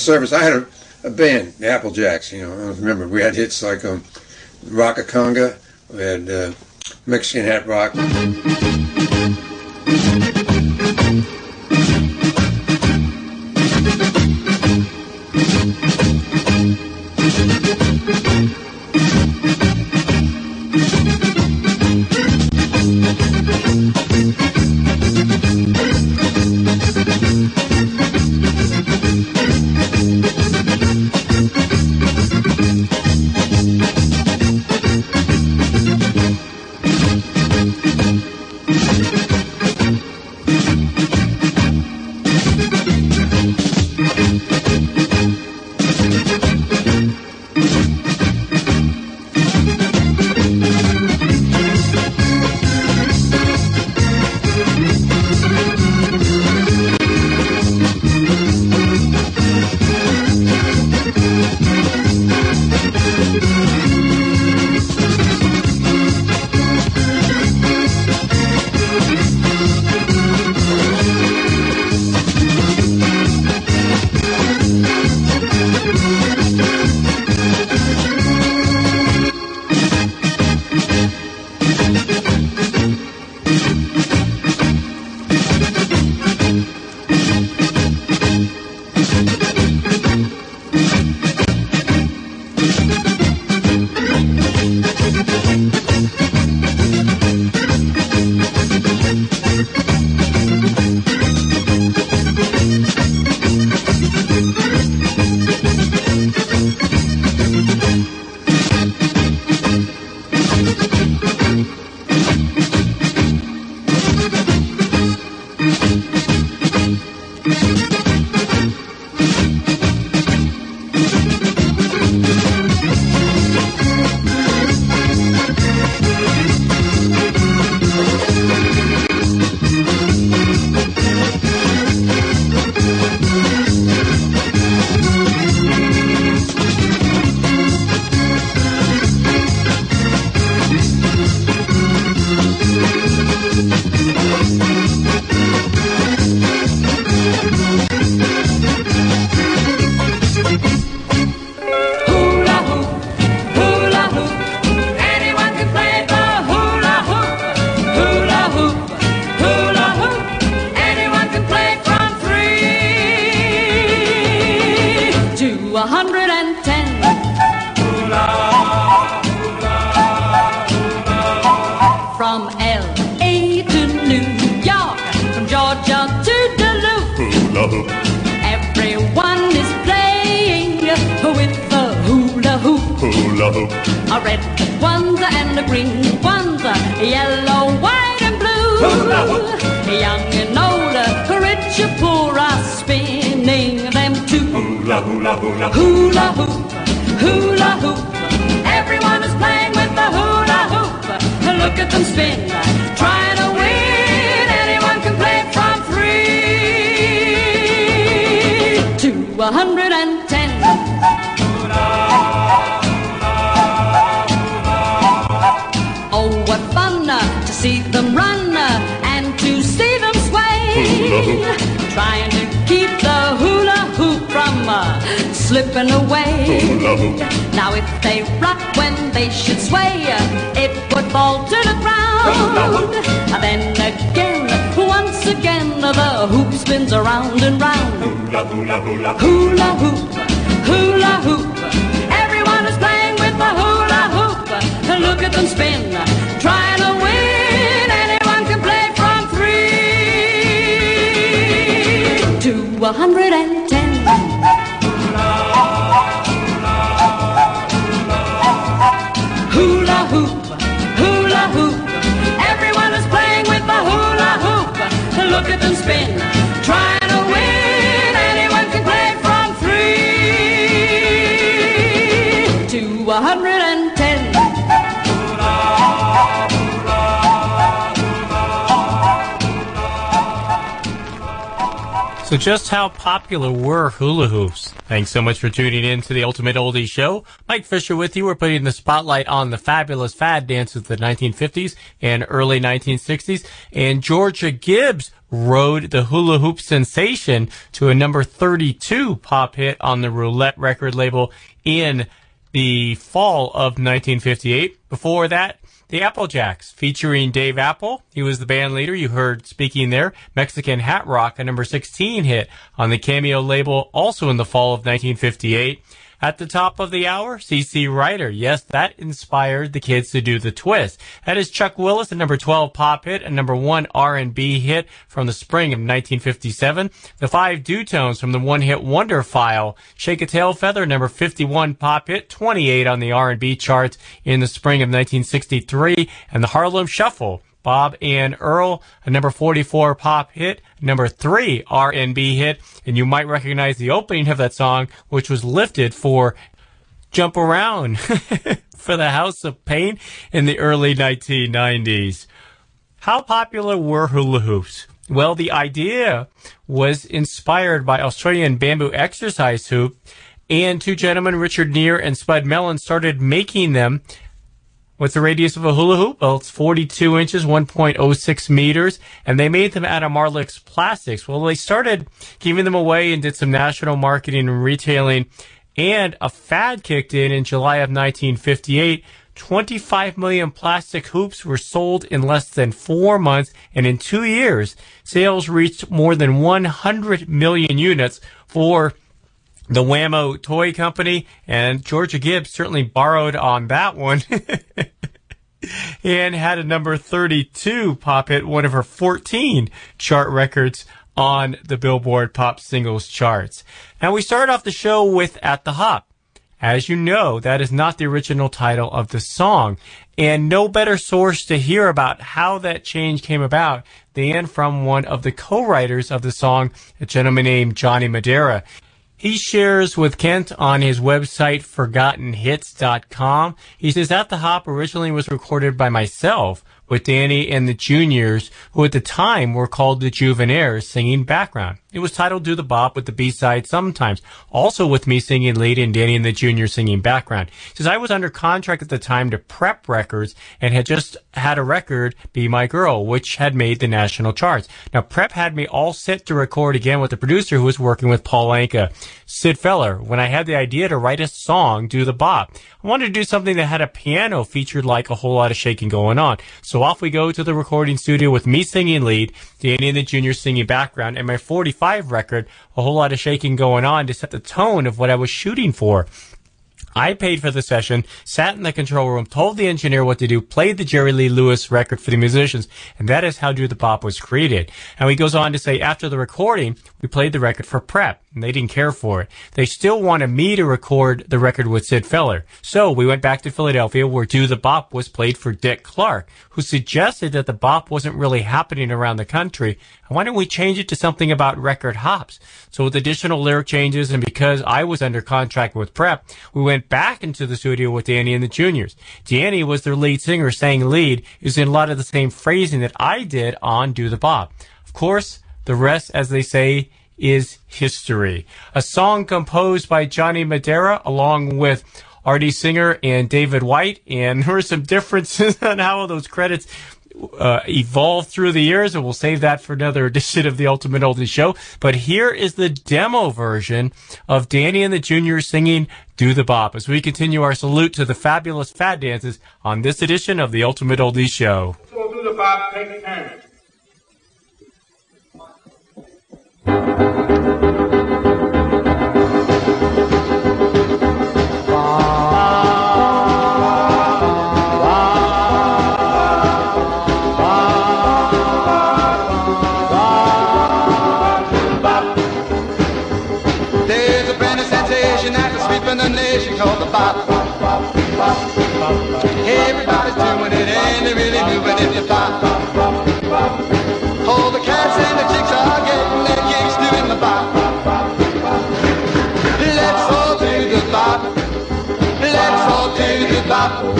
service. I had a, a band, the Applejacks, you know, I remember we had hits like um, Rock a Conga, we had uh, Mexican Hat Rock. Hoop. Everyone is playing with the hula hoop. Look at them spin, trying to win. Anyone can play from three to a hundred and ten. Oh, what fun uh, to see them run uh, and to see them sway. Trying slipping away. Hoop. Oh, now, if they rock when they should sway, it would fall to the ground. Oh, and then again, once again, the hoop spins around and round. Hula hula hula. Hula hoop, hula hoop. Everyone is playing with the hula hoop. Look at them spin, trying to win. Anyone can play from three to a hundred and ten. Look at them spin, trying to win. Anyone can play from three to a hundred and ten. So, just how popular were hula hoops? Thanks so much for tuning in to the Ultimate Oldie Show. Mike Fisher with you. We're putting the spotlight on the fabulous fad dances of the 1950s and early 1960s. And Georgia Gibbs rode the hula hoop sensation to a number 32 pop hit on the Roulette record label in the fall of 1958. Before that, the Applejacks, featuring Dave Appell. He was the band leader you heard speaking there. Mexican Hat Rock, a number 16 hit on the Cameo label, also in the fall of 1958. At the top of the hour, CC Rider. Yes, that inspired the kids to do the twist. That is Chuck Willis, a number 12 pop hit, a number 1 R&B hit from the spring of 1957. The five Dutones from the one-hit wonder file. Shake a Tail Feather, number 51 pop hit, 28 on the R&B charts in the spring of 1963. And the Harlem Shuffle. Bob and Earl, a number 44 pop hit, number 3 R&B hit, and you might recognize the opening of that song, which was lifted for Jump Around (laughs) for the House of Pain in the early 1990s. How popular were hula hoops? Well, the idea was inspired by Australian bamboo exercise hoop, and two gentlemen, Richard Knerr and Spud Melin, started making them What's the radius of a hula hoop? Well, it's 42 inches, 1.06 meters, and they made them out of Marlex plastics. Well, they started giving them away and did some national marketing and retailing, and a fad kicked in in July of 1958. 25 million plastic hoops were sold in less than four months, and in two years, sales reached more than 100 million units for the Wham-O Toy Company, and Georgia Gibbs certainly borrowed on that one. (laughs) and had a number 32 pop hit, one of her 14 chart records on the Billboard Pop Singles charts. Now we start off the show with At the Hop. As you know, that is not the original title of the song, and no better source to hear about how that change came about than from one of the co-writers of the song, a gentleman named Johnny Madara. He shares with Kent on his website, ForgottenHits.com. He says, At the Hop originally was recorded by myself with Danny and the Juniors, who at the time were called the Juvenaires, singing background. It was titled Do the Bop with the B-side sometimes, also with me singing lead and Danny and the Juniors singing background. Says, I was under contract at the time to Prep Records and had just had a record, Be My Girl, which had made the national charts. Now, Prep had me all set to record again with the producer who was working with Paul Anka, Sid Feller, when I had the idea to write a song, Do the Bop. I wanted to do something that had a piano featured like a whole lot of shaking going on. So off we go to the recording studio with me singing lead, Danny and the Junior singing background, and my 45 record, a whole lot of shaking going on to set the tone of what I was shooting for. I paid for the session, sat in the control room, told the engineer what to do, played the Jerry Lee Lewis record for the musicians, and that is how Do the Bop was created. And he goes on to say, after the recording, we played the record for prep, and they didn't care for it. They still wanted me to record the record with Sid Feller. So we went back to Philadelphia where Do the Bop was played for Dick Clark, who suggested that the bop wasn't really happening around the country. Why don't we change it to something about record hops? So with additional lyric changes and because I was under contract with Prep, we went back into the studio with Danny and the Juniors. Danny was their lead singer, sang lead, using a lot of the same phrasing that I did on Do the Bop. Of course, the rest, as they say, is history. A song composed by Johnny Madara along with Artie Singer and David White. And (laughs) there were some differences (laughs) on how those credits uh, evolved through the years, and we'll save that for another edition of the Ultimate Oldie Show. But here is the demo version of Danny and the Juniors singing Do the Bop as we continue our salute to the fabulous fad dances on this edition of the Ultimate Oldie Show. Do the Bop, take ten. There's do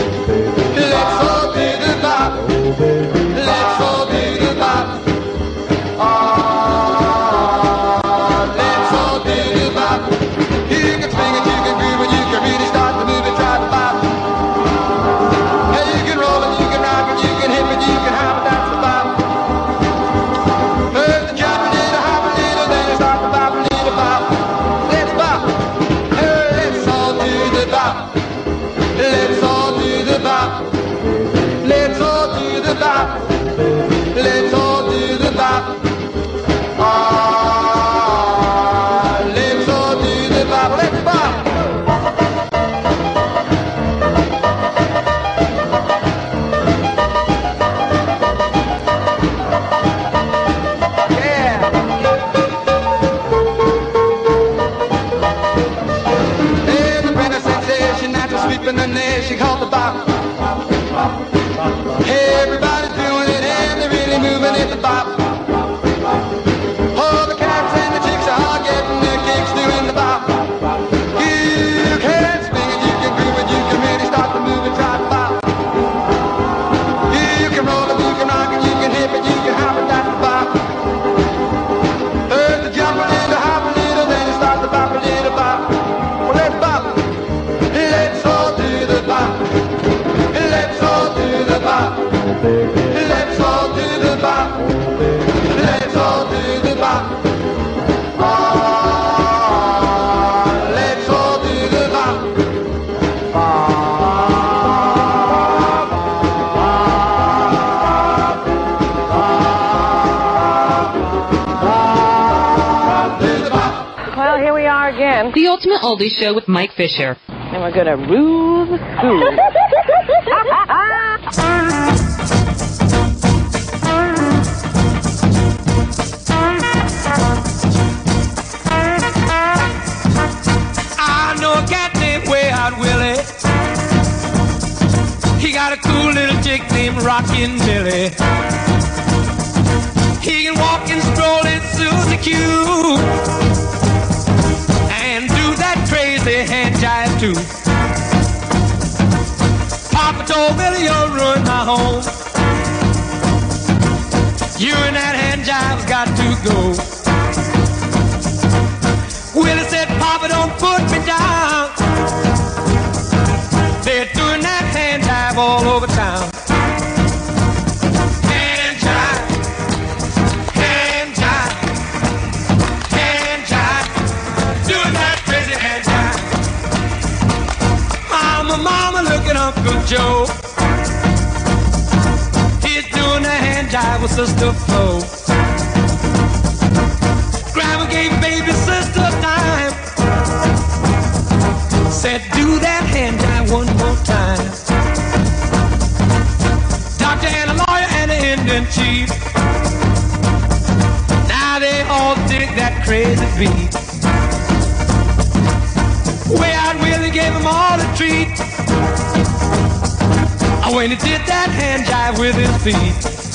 The Oldie Show with Mike Fisher. And we're gonna rule the I know a cat named Way Out Willie. He got a cool little chick named Rockin' Billy. He can walk and stroll in Susie Q. Crazy hand jive too. Papa told Billy, you'll ruin my home. You and that hand jive's got to go. Willie said, Papa, don't put me down. They're doing that hand jive all over town. Mama, mama, look at Uncle Joe. He jive with Sister Flo. Grandma gave baby sister time. Said, do that hand jive one more time. Doctor and a lawyer and an Indian chief. Now they all dig that crazy beat. Way out Willie gave them all a treat. When he did that hand jive with his feet.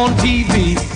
On TV.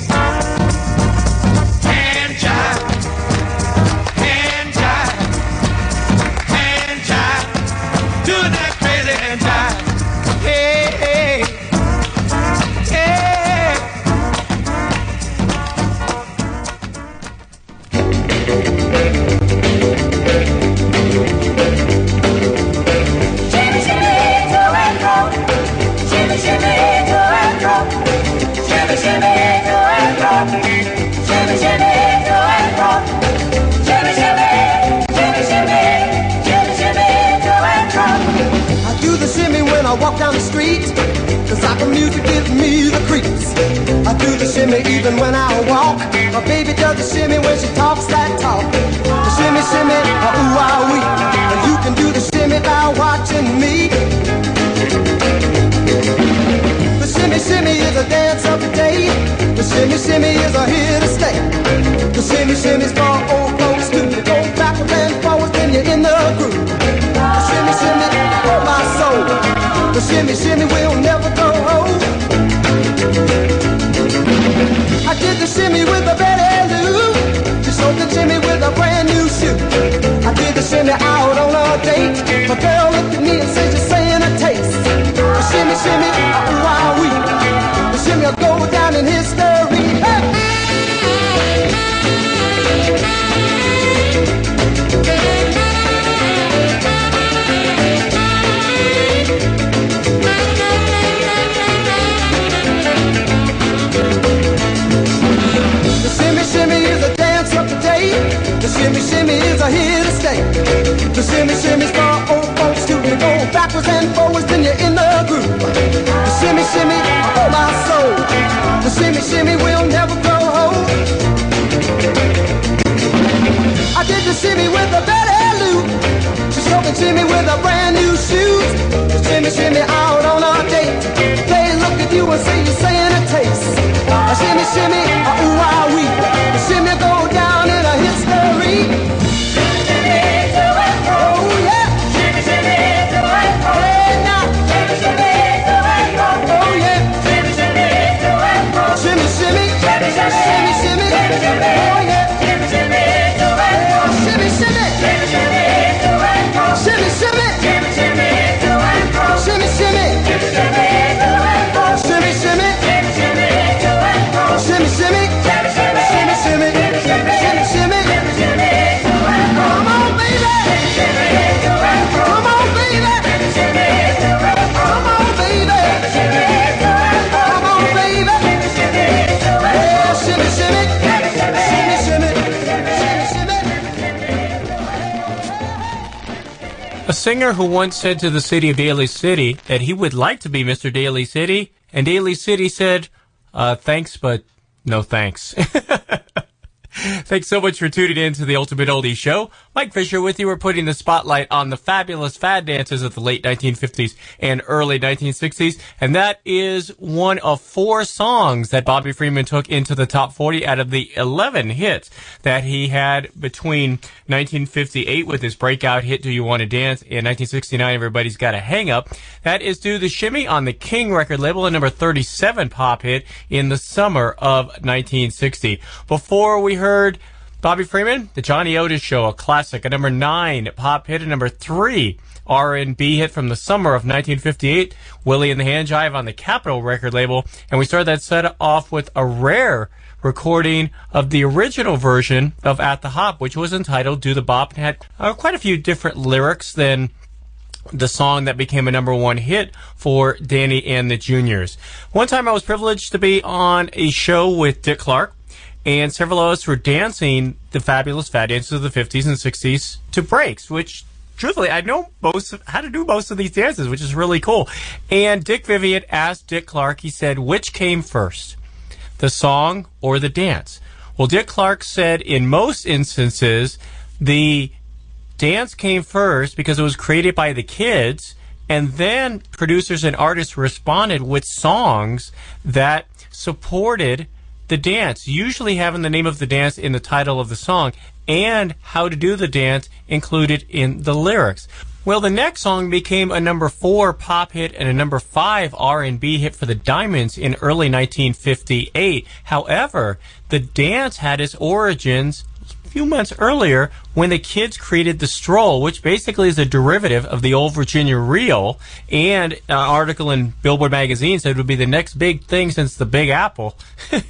Even when I walk. My baby does the shimmy when she talks that talk. The shimmy, shimmy, uh, ooh, ah, wee. And you can do the shimmy by watching me. The shimmy, shimmy is a dance of the day. The shimmy, shimmy is a here to stay. The shimmy, shimmy's for old folks too. You go backwards and forwards when you're in the groove. The shimmy, shimmy, oh my soul. The shimmy, shimmy will My girl looked at me and said she's saying a taste. The shimmy, shimmy, ooh, ah, wee. The shimmy will go down in history. Hey! A. The shimmy shimmy is a here to stay. The shimmy shimmy's for backwards and forwards, then you're in the groove. The shimmy shimmy, oh my soul. The shimmy shimmy will never grow old. I did the shimmy with a Betty Lou. She showed shimmy with a brand new shoes. The shimmy shimmy out on a date. They look at you and say you're saying a taste. A shimmy shimmy, a ooh ah wee. The shimmy go down in a history. Shimmy. Oh yeah. Shimmy shimmy. Singer who once said to the city of Daly City that he would like to be Mr. Daly City, and Daly City said, uh, thanks, but no thanks. (laughs) (laughs) Thanks so much for tuning in to the Ultimate Oldie Show. Mike Fisher with you. We're putting the spotlight on the fabulous fad dances of the late 1950s and early 1960s. And that is one of four songs that Bobby Freeman took into the top 40 out of the 11 hits that he had between 1958 with his breakout hit Do You Want to Dance and 1969 Everybody's Got a Hang Up. That is Do the Shimmy on the King record label, a number 37 pop hit in the summer of 1960. Before we heard Bobby Freeman, The Johnny Otis Show, a classic, a number nine pop hit, a number three R&B hit from the summer of 1958, Willie and the Hand Jive on the Capitol record label. And we started that set off with a rare recording of the original version of At the Hop, which was entitled Do the Bop and had uh, quite a few different lyrics than the song that became a number one hit for Danny and the Juniors. One time I was privileged to be on a show with Dick Clark, and several of us were dancing the fabulous fat dances of the 50s and 60s to breaks, which truthfully, I know most of, how to do most of these dances, which is really cool. And Dick Vivian asked Dick Clark, he said, which came first, the song or the dance? Well, Dick Clark said in most instances, the dance came first because it was created by the kids, and then producers and artists responded with songs that supported the dance, usually having the name of the dance in the title of the song and how to do the dance included in the lyrics. Well, the next song became a number four pop hit and a number five R&B hit for the Diamonds in early 1958. However, the dance had its origins few months earlier when the kids created the stroll, which basically is a derivative of the old Virginia reel. And uh, an article in Billboard magazine said it would be the next big thing since the Big Apple.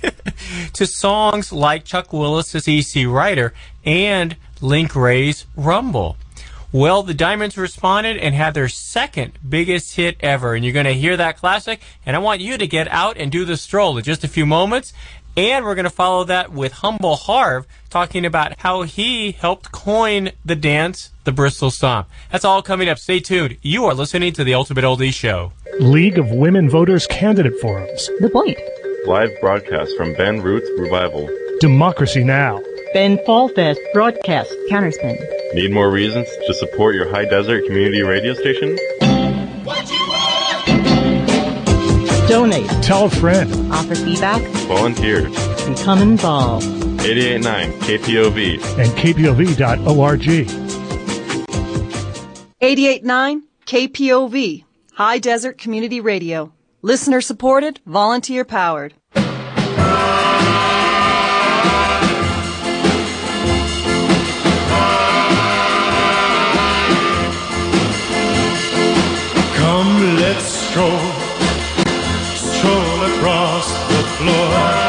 (laughs) to songs like Chuck Willis's CC Rider and Link Wray's Rumble. Well, the Diamonds responded and had their second biggest hit ever. And you're going to hear that classic. And I want you to get out and do the stroll in just a few moments. And we're going to follow that with Humble Harv talking about how he helped coin the dance, the Bristol Stomp. That's all coming up. Stay tuned. You are listening to the Ultimate Oldies Show. League of Women Voters Candidate Forums. The Point. Live broadcast from Bend Roots Revival. Democracy Now! Bend Fall Fest Broadcast Counterspin. Need more reasons to support your high desert community radio station? Donate. Tell a friend. Offer feedback. Volunteer. Become involved. 889 KPOV. And KPOV.org. 889 KPOV, High Desert Community Radio. Listener supported, volunteer powered. Come, let's stroll, flor.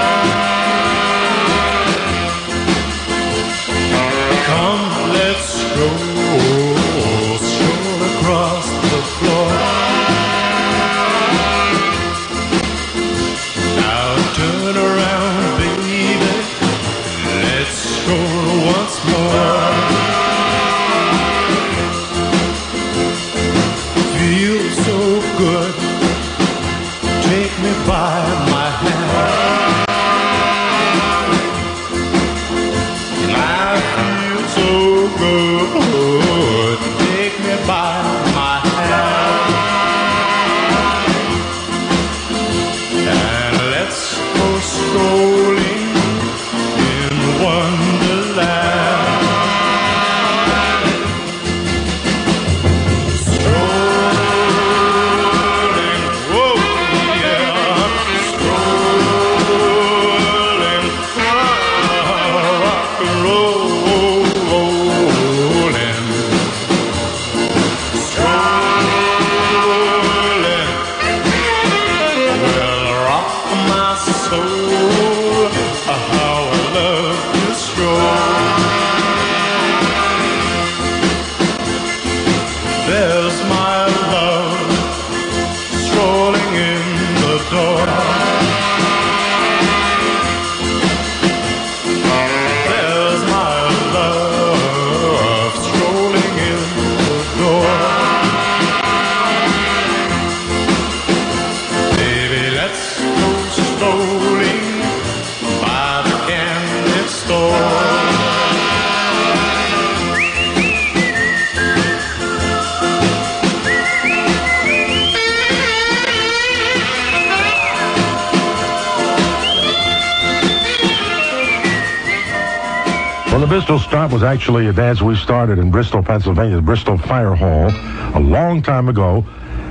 Bristol Stomp was actually a dance we started in Bristol, Pennsylvania, Bristol Fire Hall, a long time ago.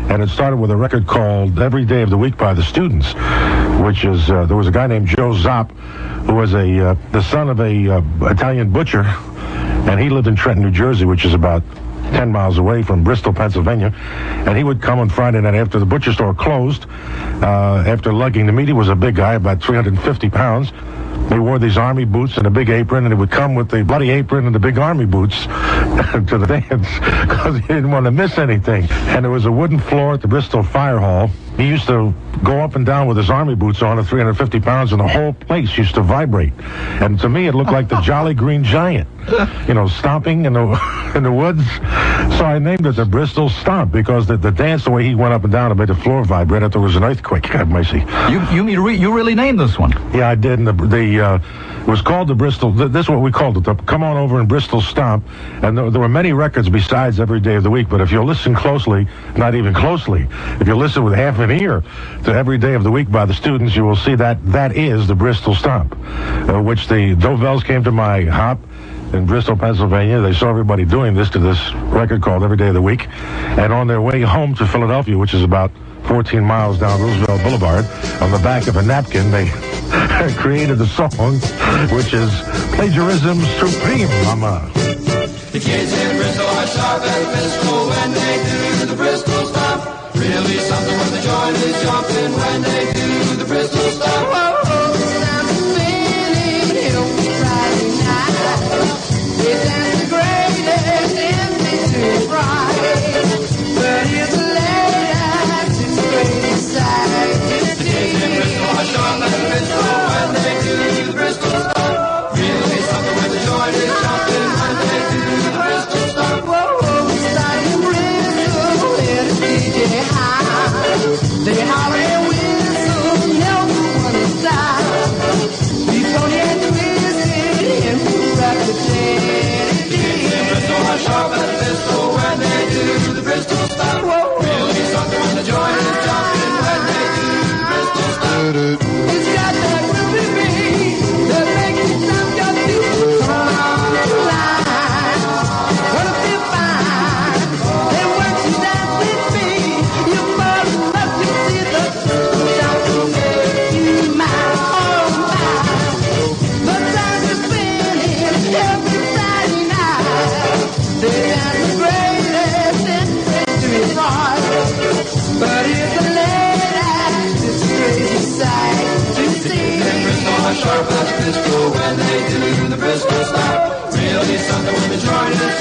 And it started with a record called Every Day of the Week by the Students, which is, uh, there was a guy named Joe Zopp who was a uh, the son of a uh, Italian butcher, and he lived in Trenton, New Jersey, which is about 10 miles away from Bristol, Pennsylvania. And he would come on Friday night after the butcher store closed, uh, after lugging the meat. He was a big guy, about 350 pounds. He wore these army boots and a big apron, and he would come with the bloody apron and the big army boots (laughs) to the dance because he didn't want to miss anything. And there was a wooden floor at the Bristol Fire Hall. He used to go up and down with his army boots on at 350 pounds, and the whole place used to vibrate. And to me, it looked like the Jolly Green Giant, you know, stomping in the (laughs) in the woods. So I named it the Bristol Stomp because the, the dance, the way he went up and down, it made the floor vibrate. I thought it was an earthquake. God mercy. You you you really named this one? Yeah, I did. And the the uh, it was called the Bristol. th- This is what we called it. The Come on over in Bristol Stomp. And there, there were many records besides every day of the week. But if you listen closely, not even closely, if you listen with half an ear to every day of the week by the students, you will see that that is the Bristol Stomp, uh, which the Dovells came to my hop in Bristol, Pennsylvania. They saw everybody doing this to this record called Every Day of the Week. And on their way home to Philadelphia, which is about 14 miles down Roosevelt Boulevard, on the back of a napkin, they (laughs) created the song, which is Plagiarism Supreme, Mama. The kids in Bristol are sharp and physical when they do the Bristol stomp. Really something when the joint is jumping when they do the Bristol stomp.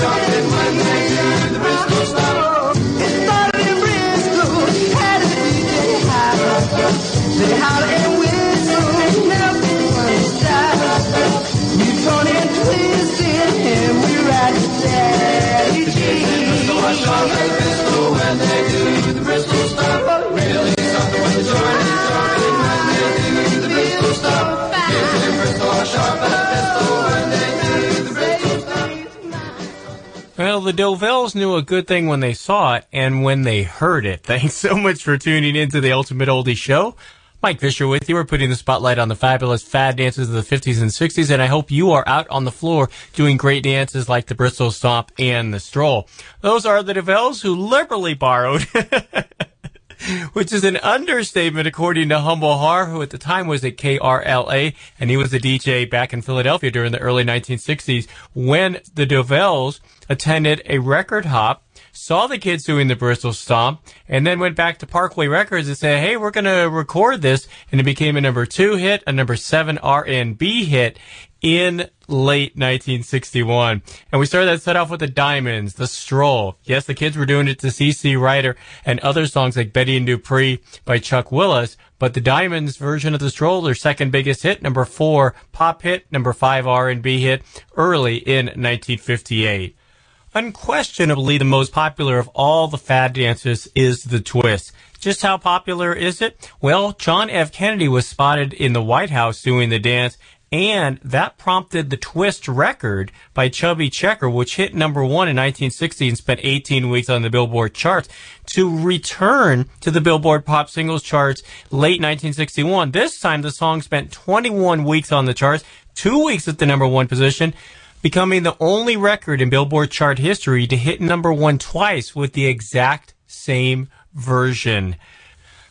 Joint the Dovells knew a good thing when they saw it and when they heard it. (laughs) Thanks so much for tuning in to the Ultimate Oldie Show. Mike Fisher with you. We're putting the spotlight on the fabulous fad dances of the 50s and 60s, and I hope you are out on the floor doing great dances like the Bristol Stomp and the Stroll. Those are the Dovells who liberally borrowed (laughs) which is an understatement according to Humble Harve, who at the time was at KRLA, and he was a DJ back in Philadelphia during the early 1960s when the Dovells attended a record hop, saw the kids doing the Bristol Stomp, and then went back to Parkway Records and said, hey, we're going to record this, and it became a number two hit, a number seven R&B hit in late 1961. And we started that set off with the Diamonds, the Stroll. Yes, the kids were doing it to CC Rider and other songs like Betty and Dupree by Chuck Willis, but the Diamonds version of the Stroll, their second biggest hit, number four pop hit, number five R&B hit, early in 1958. Unquestionably, the most popular of all the fad dances is the twist. Just how popular is it? Well, John F. Kennedy was spotted in the White House doing the dance, and that prompted the Twist record by Chubby Checker, which hit number one in 1960 and spent 18 weeks on the Billboard charts, to return to the Billboard Pop Singles charts late 1961. This time, the song spent 21 weeks on the charts, two weeks at the number one position, becoming the only record in Billboard chart history to hit number one twice with the exact same version.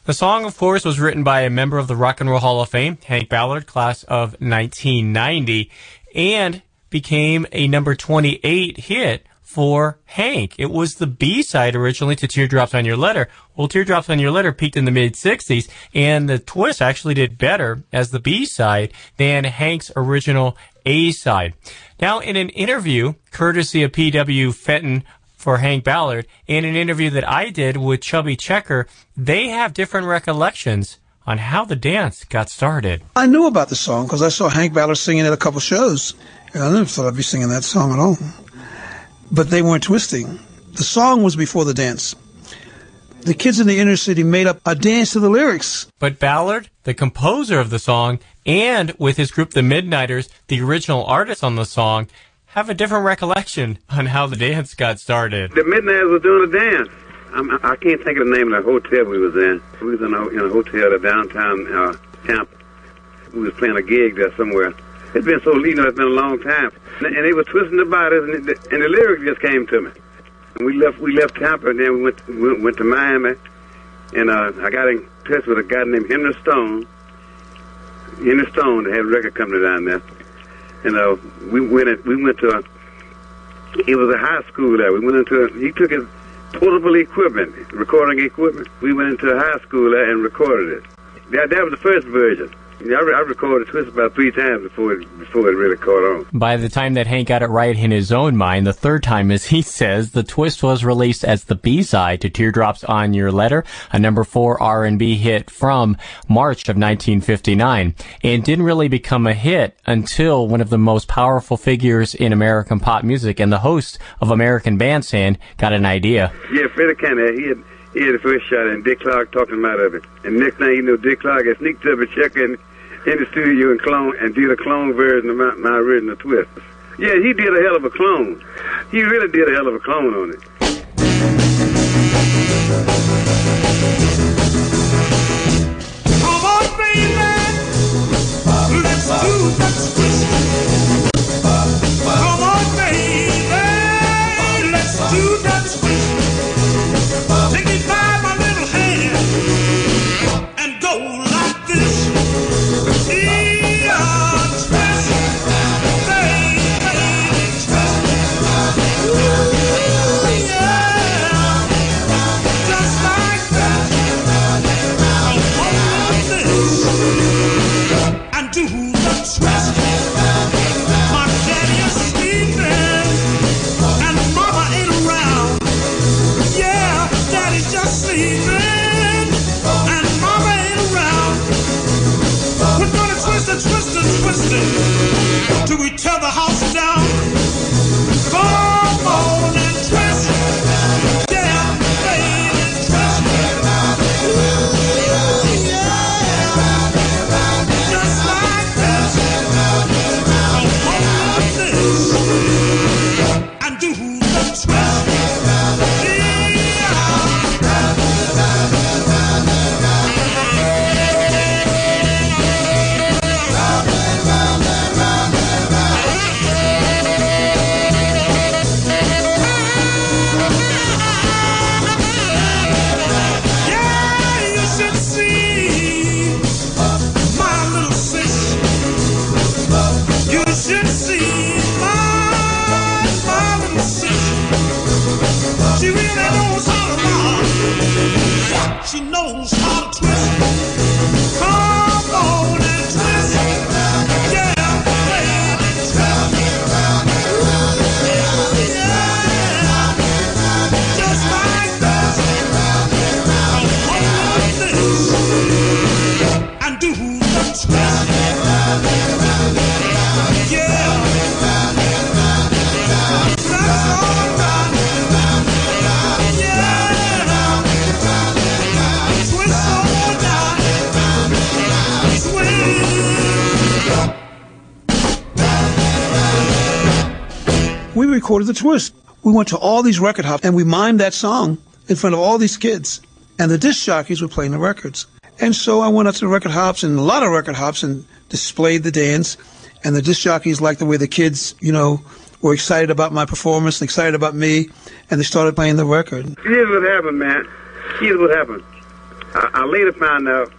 The song, of course, was written by a member of the Rock and Roll Hall of Fame, Hank Ballard, class of 1990, and became a number 28 hit for Hank. It was the B-side originally to Teardrops on Your Letter. Well, Teardrops on Your Letter peaked in the mid 60s, and the twist actually did better as the B-side than Hank's original A-side. Now, in an interview, courtesy of P.W. Fenton for Hank Ballard, in an interview that I did with Chubby Checker, they have different recollections on how the dance got started. I knew about the song because I saw Hank Ballard singing at a couple shows. And I never thought I'd be singing that song at all. But they weren't twisting. The song was before the dance. The kids in the inner city made up a dance to the lyrics. But Ballard, the composer of the song, and with his group the Midnighters, the original artists on the song, have a different recollection on how the dance got started. The Midnighters was doing a dance. I'm, I can't think of the name of the hotel we was in. We was in a, in a hotel at downtown uh, Tampa. We was playing a gig there somewhere. It's been so, you know, it's been a long time. And, they were twisting the bodies, and, the, and the lyrics just came to me. And we left, we left Tampa, and then we went, we went, went to Miami, and uh, I got in touch with a guy named Henry Stone. Henry Stone had a record company down there, and uh, we went, in, we went to. A, it was a high school there. We went into. A, he took his portable equipment, recording equipment. We went into a high school there and recorded it. That, that was the first version. Yeah, I, I recorded Twist about three times before it, before it really caught on. By the time that Hank got it right in his own mind, the third time, as he says, the twist was released as the B-side to Teardrops on Your Letter, a number four R&B hit from March of 1959, and didn't really become a hit until one of the most powerful figures in American pop music and the host of American Bandstand got an idea. Yeah, Freddie Cannon, he had, he had the first shot, and Dick Clark talked him out of it. And next thing you know, Dick Clark had sneaked up and checked in, in the studio and clone and did a clone version of my, my original twist. Yeah, he did a hell of a clone. He really did a hell of a clone on it. Come on, baby. Let's do the recorded the twist. We went to all these record hops and we mimed that song in front of all these kids. And the disc jockeys were playing the records. And so I went out to the record hops and a lot of record hops and displayed the dance. And the disc jockeys liked the way the kids, you know, were excited about my performance and excited about me. And they started playing the record. Here's what happened, man. Here's what happened. I, I later found out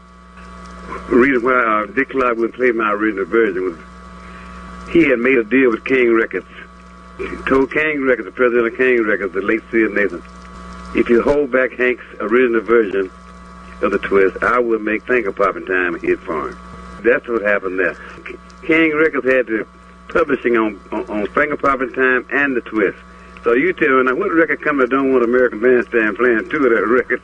the reason why uh, Dick Clark would play my original version was he had made a deal with King Records. Told King Records, the president of King Records, the late Syd Nathan, if you hold back Hank's original version of the twist, I will make Finger Popping Time a hit for him. That's what happened there. King Records had the publishing on, on, on Finger Popping Time and the twist. So you tell me now, what record company don't want American Bandstand playing two of that record?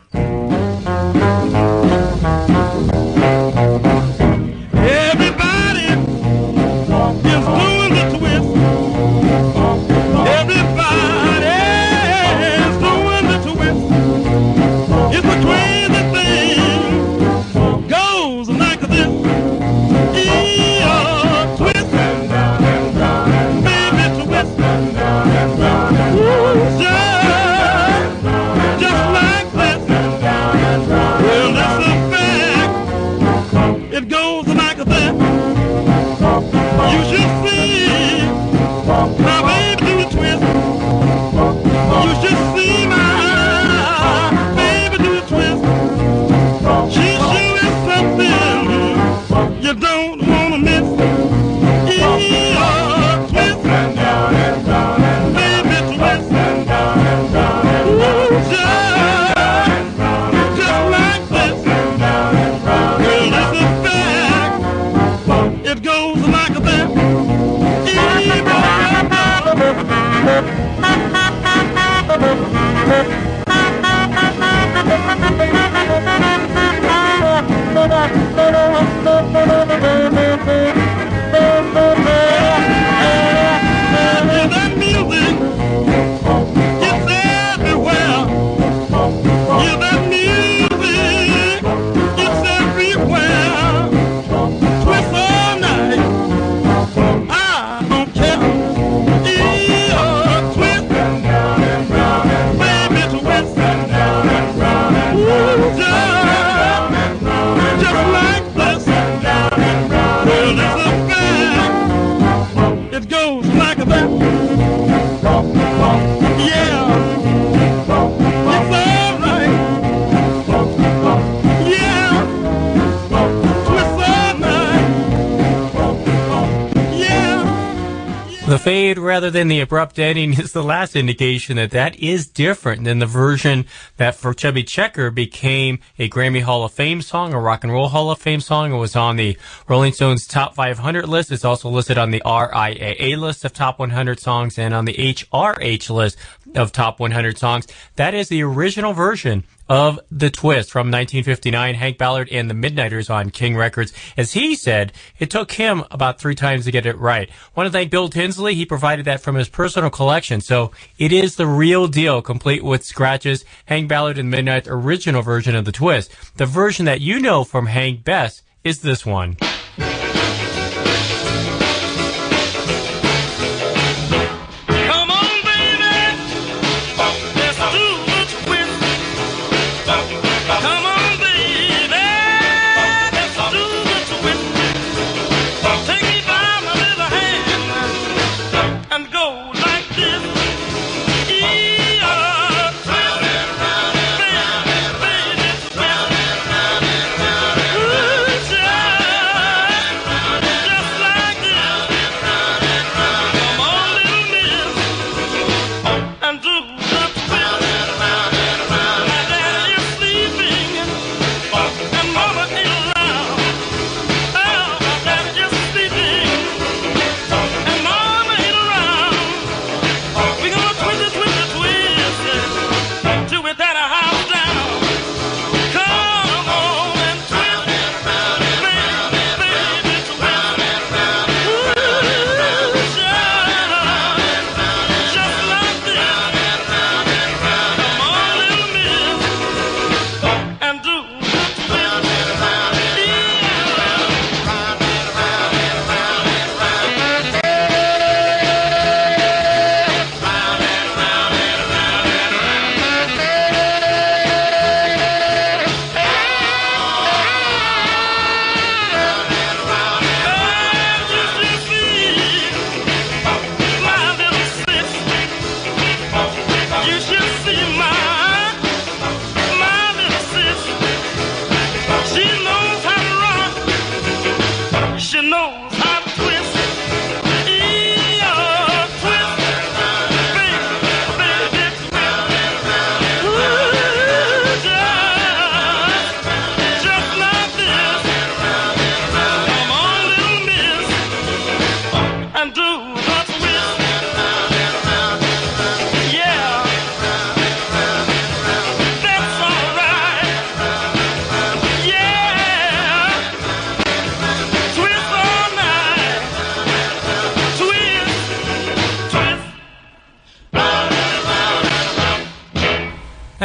Rather than the abrupt ending is the last indication that that is different than the version that for Chubby Checker became a Grammy Hall of Fame song, a Rock and Roll Hall of Fame song. It was on the Rolling Stones Top 500 list. It's also listed on the RIAA list of Top 100 songs and on the HRH list of Top 100 songs. That is the original version of The Twist from 1959. Hank Ballard and the Midnighters on King Records. As he said, it took him about three times to get it right. want to thank Bill Tinsley. He provided that from his personal collection. So it is the real deal, complete with scratches. Hank Ballard and Midnight original version of The Twist. The version that you know from Hank best is this one.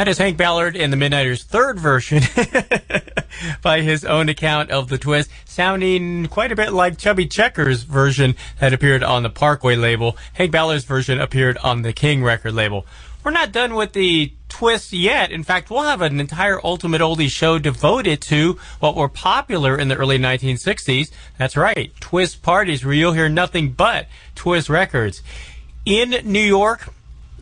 That is Hank Ballard in the Midnighters' third version, (laughs) by his own account of the twist, sounding quite a bit like Chubby Checker's version that appeared on the Parkway label. Hank Ballard's version appeared on the King record label. We're not done with the twist yet. In fact, we'll have an entire Ultimate Oldies show devoted to what were popular in the early 1960s. That's right, twist parties where you'll hear nothing but twist records. In New York,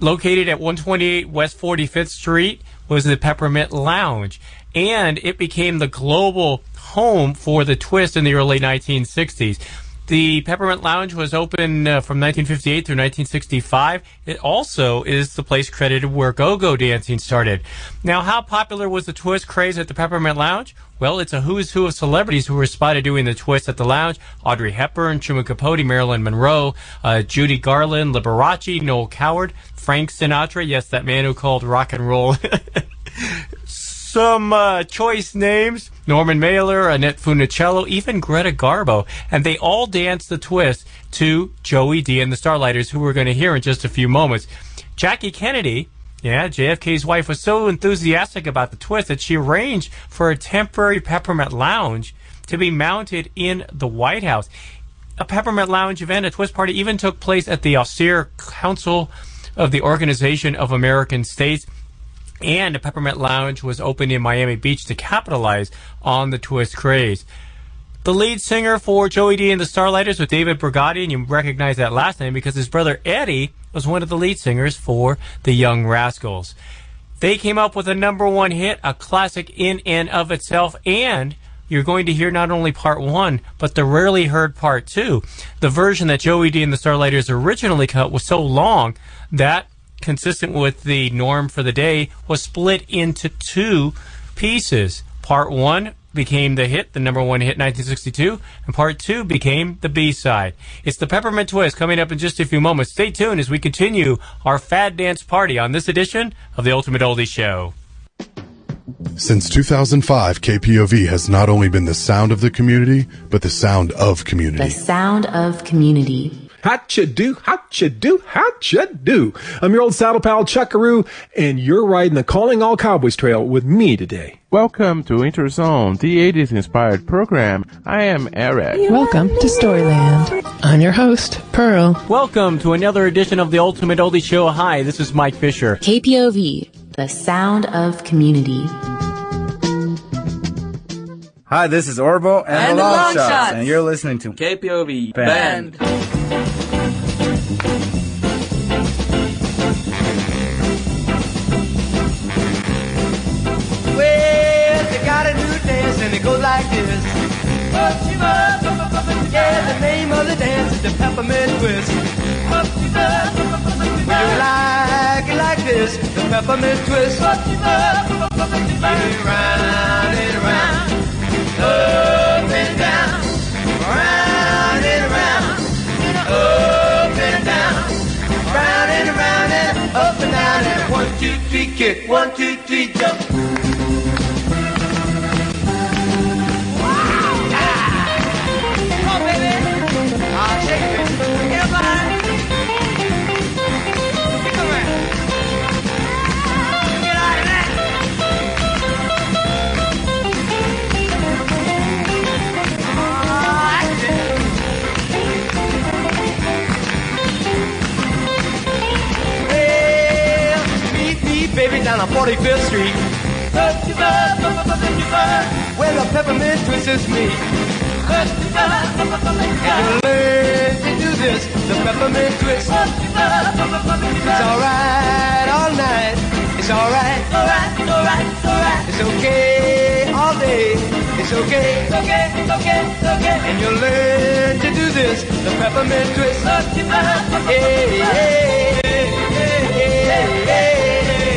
located at 128 West 45th Street, was the Peppermint Lounge. And it became the global home for the twist in the early 1960s. The Peppermint Lounge was open uh, from 1958 through 1965. It also is the place credited where go-go dancing started. Now, how popular was the twist craze at the Peppermint Lounge? Well, it's a who's who of celebrities who were spotted doing the twist at the lounge. Audrey Hepburn, Truman Capote, Marilyn Monroe, uh, Judy Garland, Liberace, Noel Coward, Frank Sinatra. Yes, that man who called rock and roll (laughs) some uh, choice names Norman Mailer, Annette Funicello, even Greta Garbo. And they all danced the twist to Joey Dee and the Starlighters, who we're going to hear in just a few moments. Jackie Kennedy. Yeah, JFK's wife was so enthusiastic about the twist that she arranged for a temporary peppermint lounge to be mounted in the White House. A peppermint lounge event, a twist party, even took place at the austere Council of the Organization of American States and the Peppermint Lounge was opened in Miami Beach to capitalize on the twist craze. The lead singer for Joey Dee and the Starlighters was David Brigati, and you recognize that last name because his brother Eddie was one of the lead singers for the Young Rascals. They came up with a number one hit, a classic in and of itself, and you're going to hear not only part one, but the rarely heard part two. The version that Joey Dee and the Starlighters originally cut was so long that consistent with the norm for the day, was split into two pieces. Part one became the hit, the number one hit 1962, and part two became the B side. It's the Peppermint Twist coming up in just a few moments. Stay tuned as we continue our Fad Dance Party on this edition of the Ultimate Oldie Show. Since 2005, KPOV has not only been the sound of the community, but the sound of community. The sound of community. How'cha do, how'cha do, how'cha do. I'm your old saddle pal Chuckaroo, and you're riding the Calling All Cowboys trail with me today. Welcome to Interzone, the 80s inspired program. I am Eric. Welcome to Storyland. I'm your host, Pearl. Welcome to another edition of the Ultimate Oldie Show. Hi, this is Mike Fisher. KPOV, the sound of community. Hi, this is Orbo and, And the the Long Long Shots, Shots. and you're listening to KPOV Band. Band. Well, they got a new dance and it goes like this. Yeah, the name of the dance is the peppermint twist. Would you like it like this? The peppermint twist. Spin it round and around, up and down, up and down, round and around and up and down. And one two three kick, one two three jump. Me, down on 45th Street. Where the peppermint twist is me. And you learn to do this, the peppermint twist. It's alright all night. It's alright. Alright, alright, alright. It's okay all day. It's okay. It's okay, it's okay, it's okay. And you'll learn to do this, the peppermint twist. Hey, hey, hey, hey, hey, hey,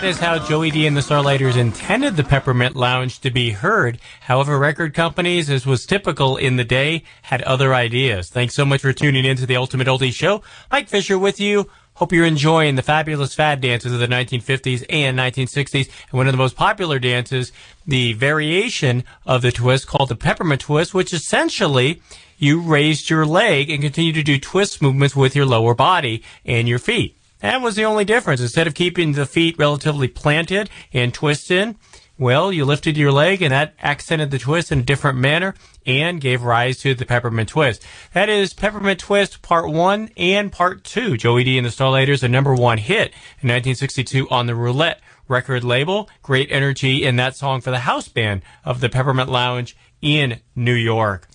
That is how Joey Dee and the Starlighters intended the Peppermint Lounge to be heard. However, record companies, as was typical in the day, had other ideas. Thanks so much for tuning in to the Ultimate Oldie Show. Mike Fisher with you. Hope you're enjoying the fabulous fad dances of the 1950s and 1960s. And one of the most popular dances, the variation of the twist called the peppermint twist, which essentially you raised your leg and continue to do twist movements with your lower body and your feet. That was the only difference. Instead of keeping the feet relatively planted and twisted, well, you lifted your leg and that accented the twist in a different manner and gave rise to the Peppermint Twist. That is Peppermint Twist Part 1 and Part 2. Joey Dee and the Starlighters, a number one hit in 1962 on the Roulette record label. Great energy in that song for the house band of the Peppermint Lounge in New York.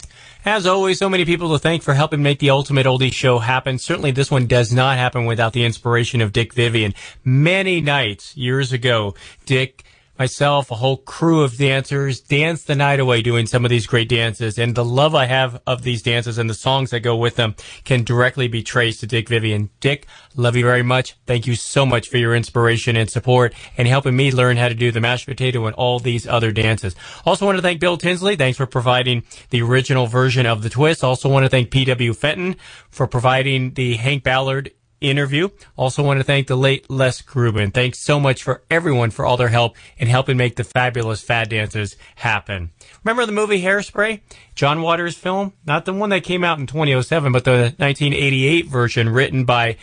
As always, so many people to thank for helping make the Ultimate Oldie Show happen. Certainly this one does not happen without the inspiration of Dick Vivian. Many nights, years ago, Dick myself, a whole crew of dancers dance the night away doing some of these great dances. And the love I have of these dances and the songs that go with them can directly be traced to Dick Vivian. Dick, love you very much. Thank you so much for your inspiration and support and helping me learn how to do the mashed potato and all these other dances. Also want to thank Bill Tinsley. Thanks for providing the original version of the twist. Also want to thank P.W. Fenton for providing the Hank Ballard interview. Also want to thank the late Les Grubin. Thanks so much for everyone for all their help in helping make the fabulous fad dances happen. Remember the movie Hairspray? John Waters film? Not the one that came out in 2007, but the 1988 version written by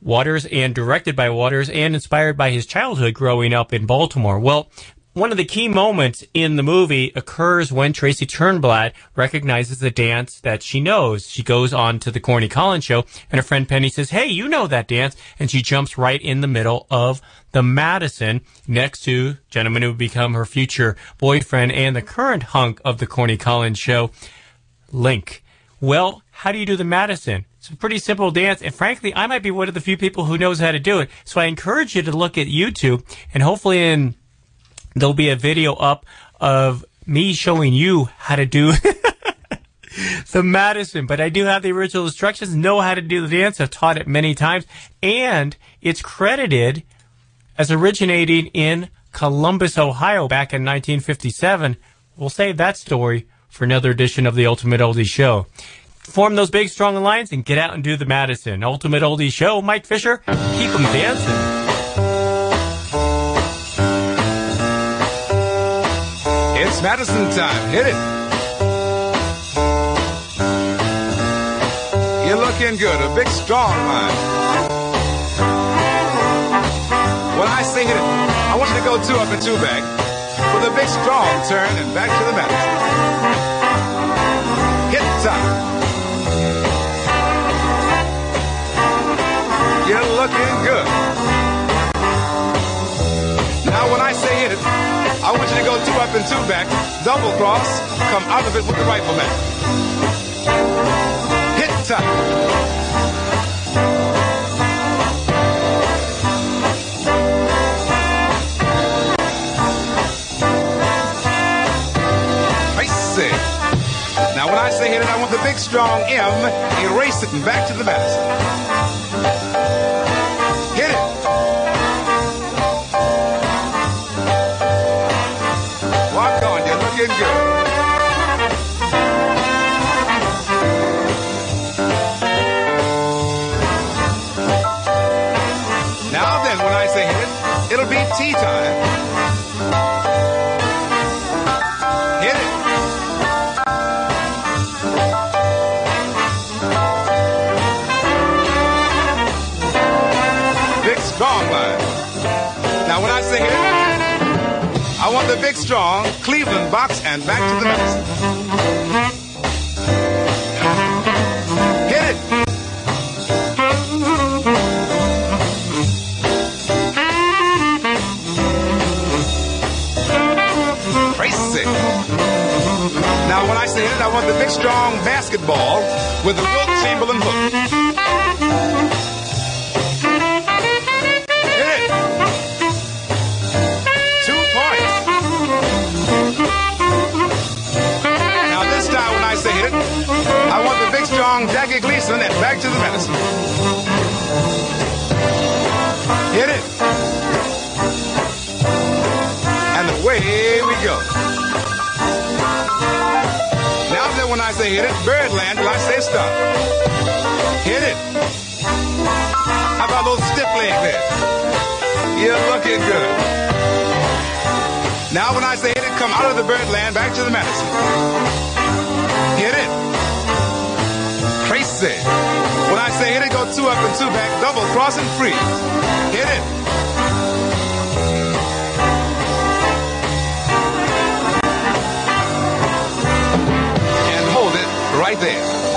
Waters and directed by Waters and inspired by his childhood growing up in Baltimore. Well, one of the key moments in the movie occurs when Tracy Turnblad recognizes the dance that she knows. She goes on to the Corny Collins show and her friend Penny says, Hey, you know that dance. And she jumps right in the middle of the Madison next to gentleman who would become her future boyfriend and the current hunk of the Corny Collins show, Link. Well, how do you do the Madison? It's a pretty simple dance, and frankly, I might be one of the few people who knows how to do it. So I encourage you to look at YouTube, and hopefully in there'll be a video up of me showing you how to do (laughs) the Madison, but I do have the original instructions, know how to do the dance. I've taught it many times, and it's credited as originating in Columbus, Ohio back in 1957. We'll save that story for another edition of the Ultimate Oldie Show. Form those big, strong alliance and get out and do the Madison. Ultimate Oldie Show, Mike Fisher, keep them dancing. It's Madison time. Hit it. You're looking good. A big, strong line. When I hit it, I want you to go two up and two back with a big, strong turn and back to the Madison. Hit time. You're looking good. Now, when I say it, I want you to go two up and two back, double cross, come out of it with the rifleman. Hit time. I say. Now, when I say hit it, I want the big strong M, erase it and back to the Madison. Looking good. Now then, when I say hit it, it'll be tea time. Strong Cleveland box and back to the Madison. Hit it. Crazy. Now when I say hit it, I want the big strong basketball with the Wilt Chamberlain hook. Strong, Jackie Gleason, and back to the Madison. Hit it. And away we go. Now that when I say hit it, Birdland, till I say stop. Hit it. How about those stiff legs there? You're looking good. Now when I say hit it, come out of the birdland back to the Madison. Hit it say. When I say hit it, go two up and two back, double cross and freeze. Hit it. And hold it right there.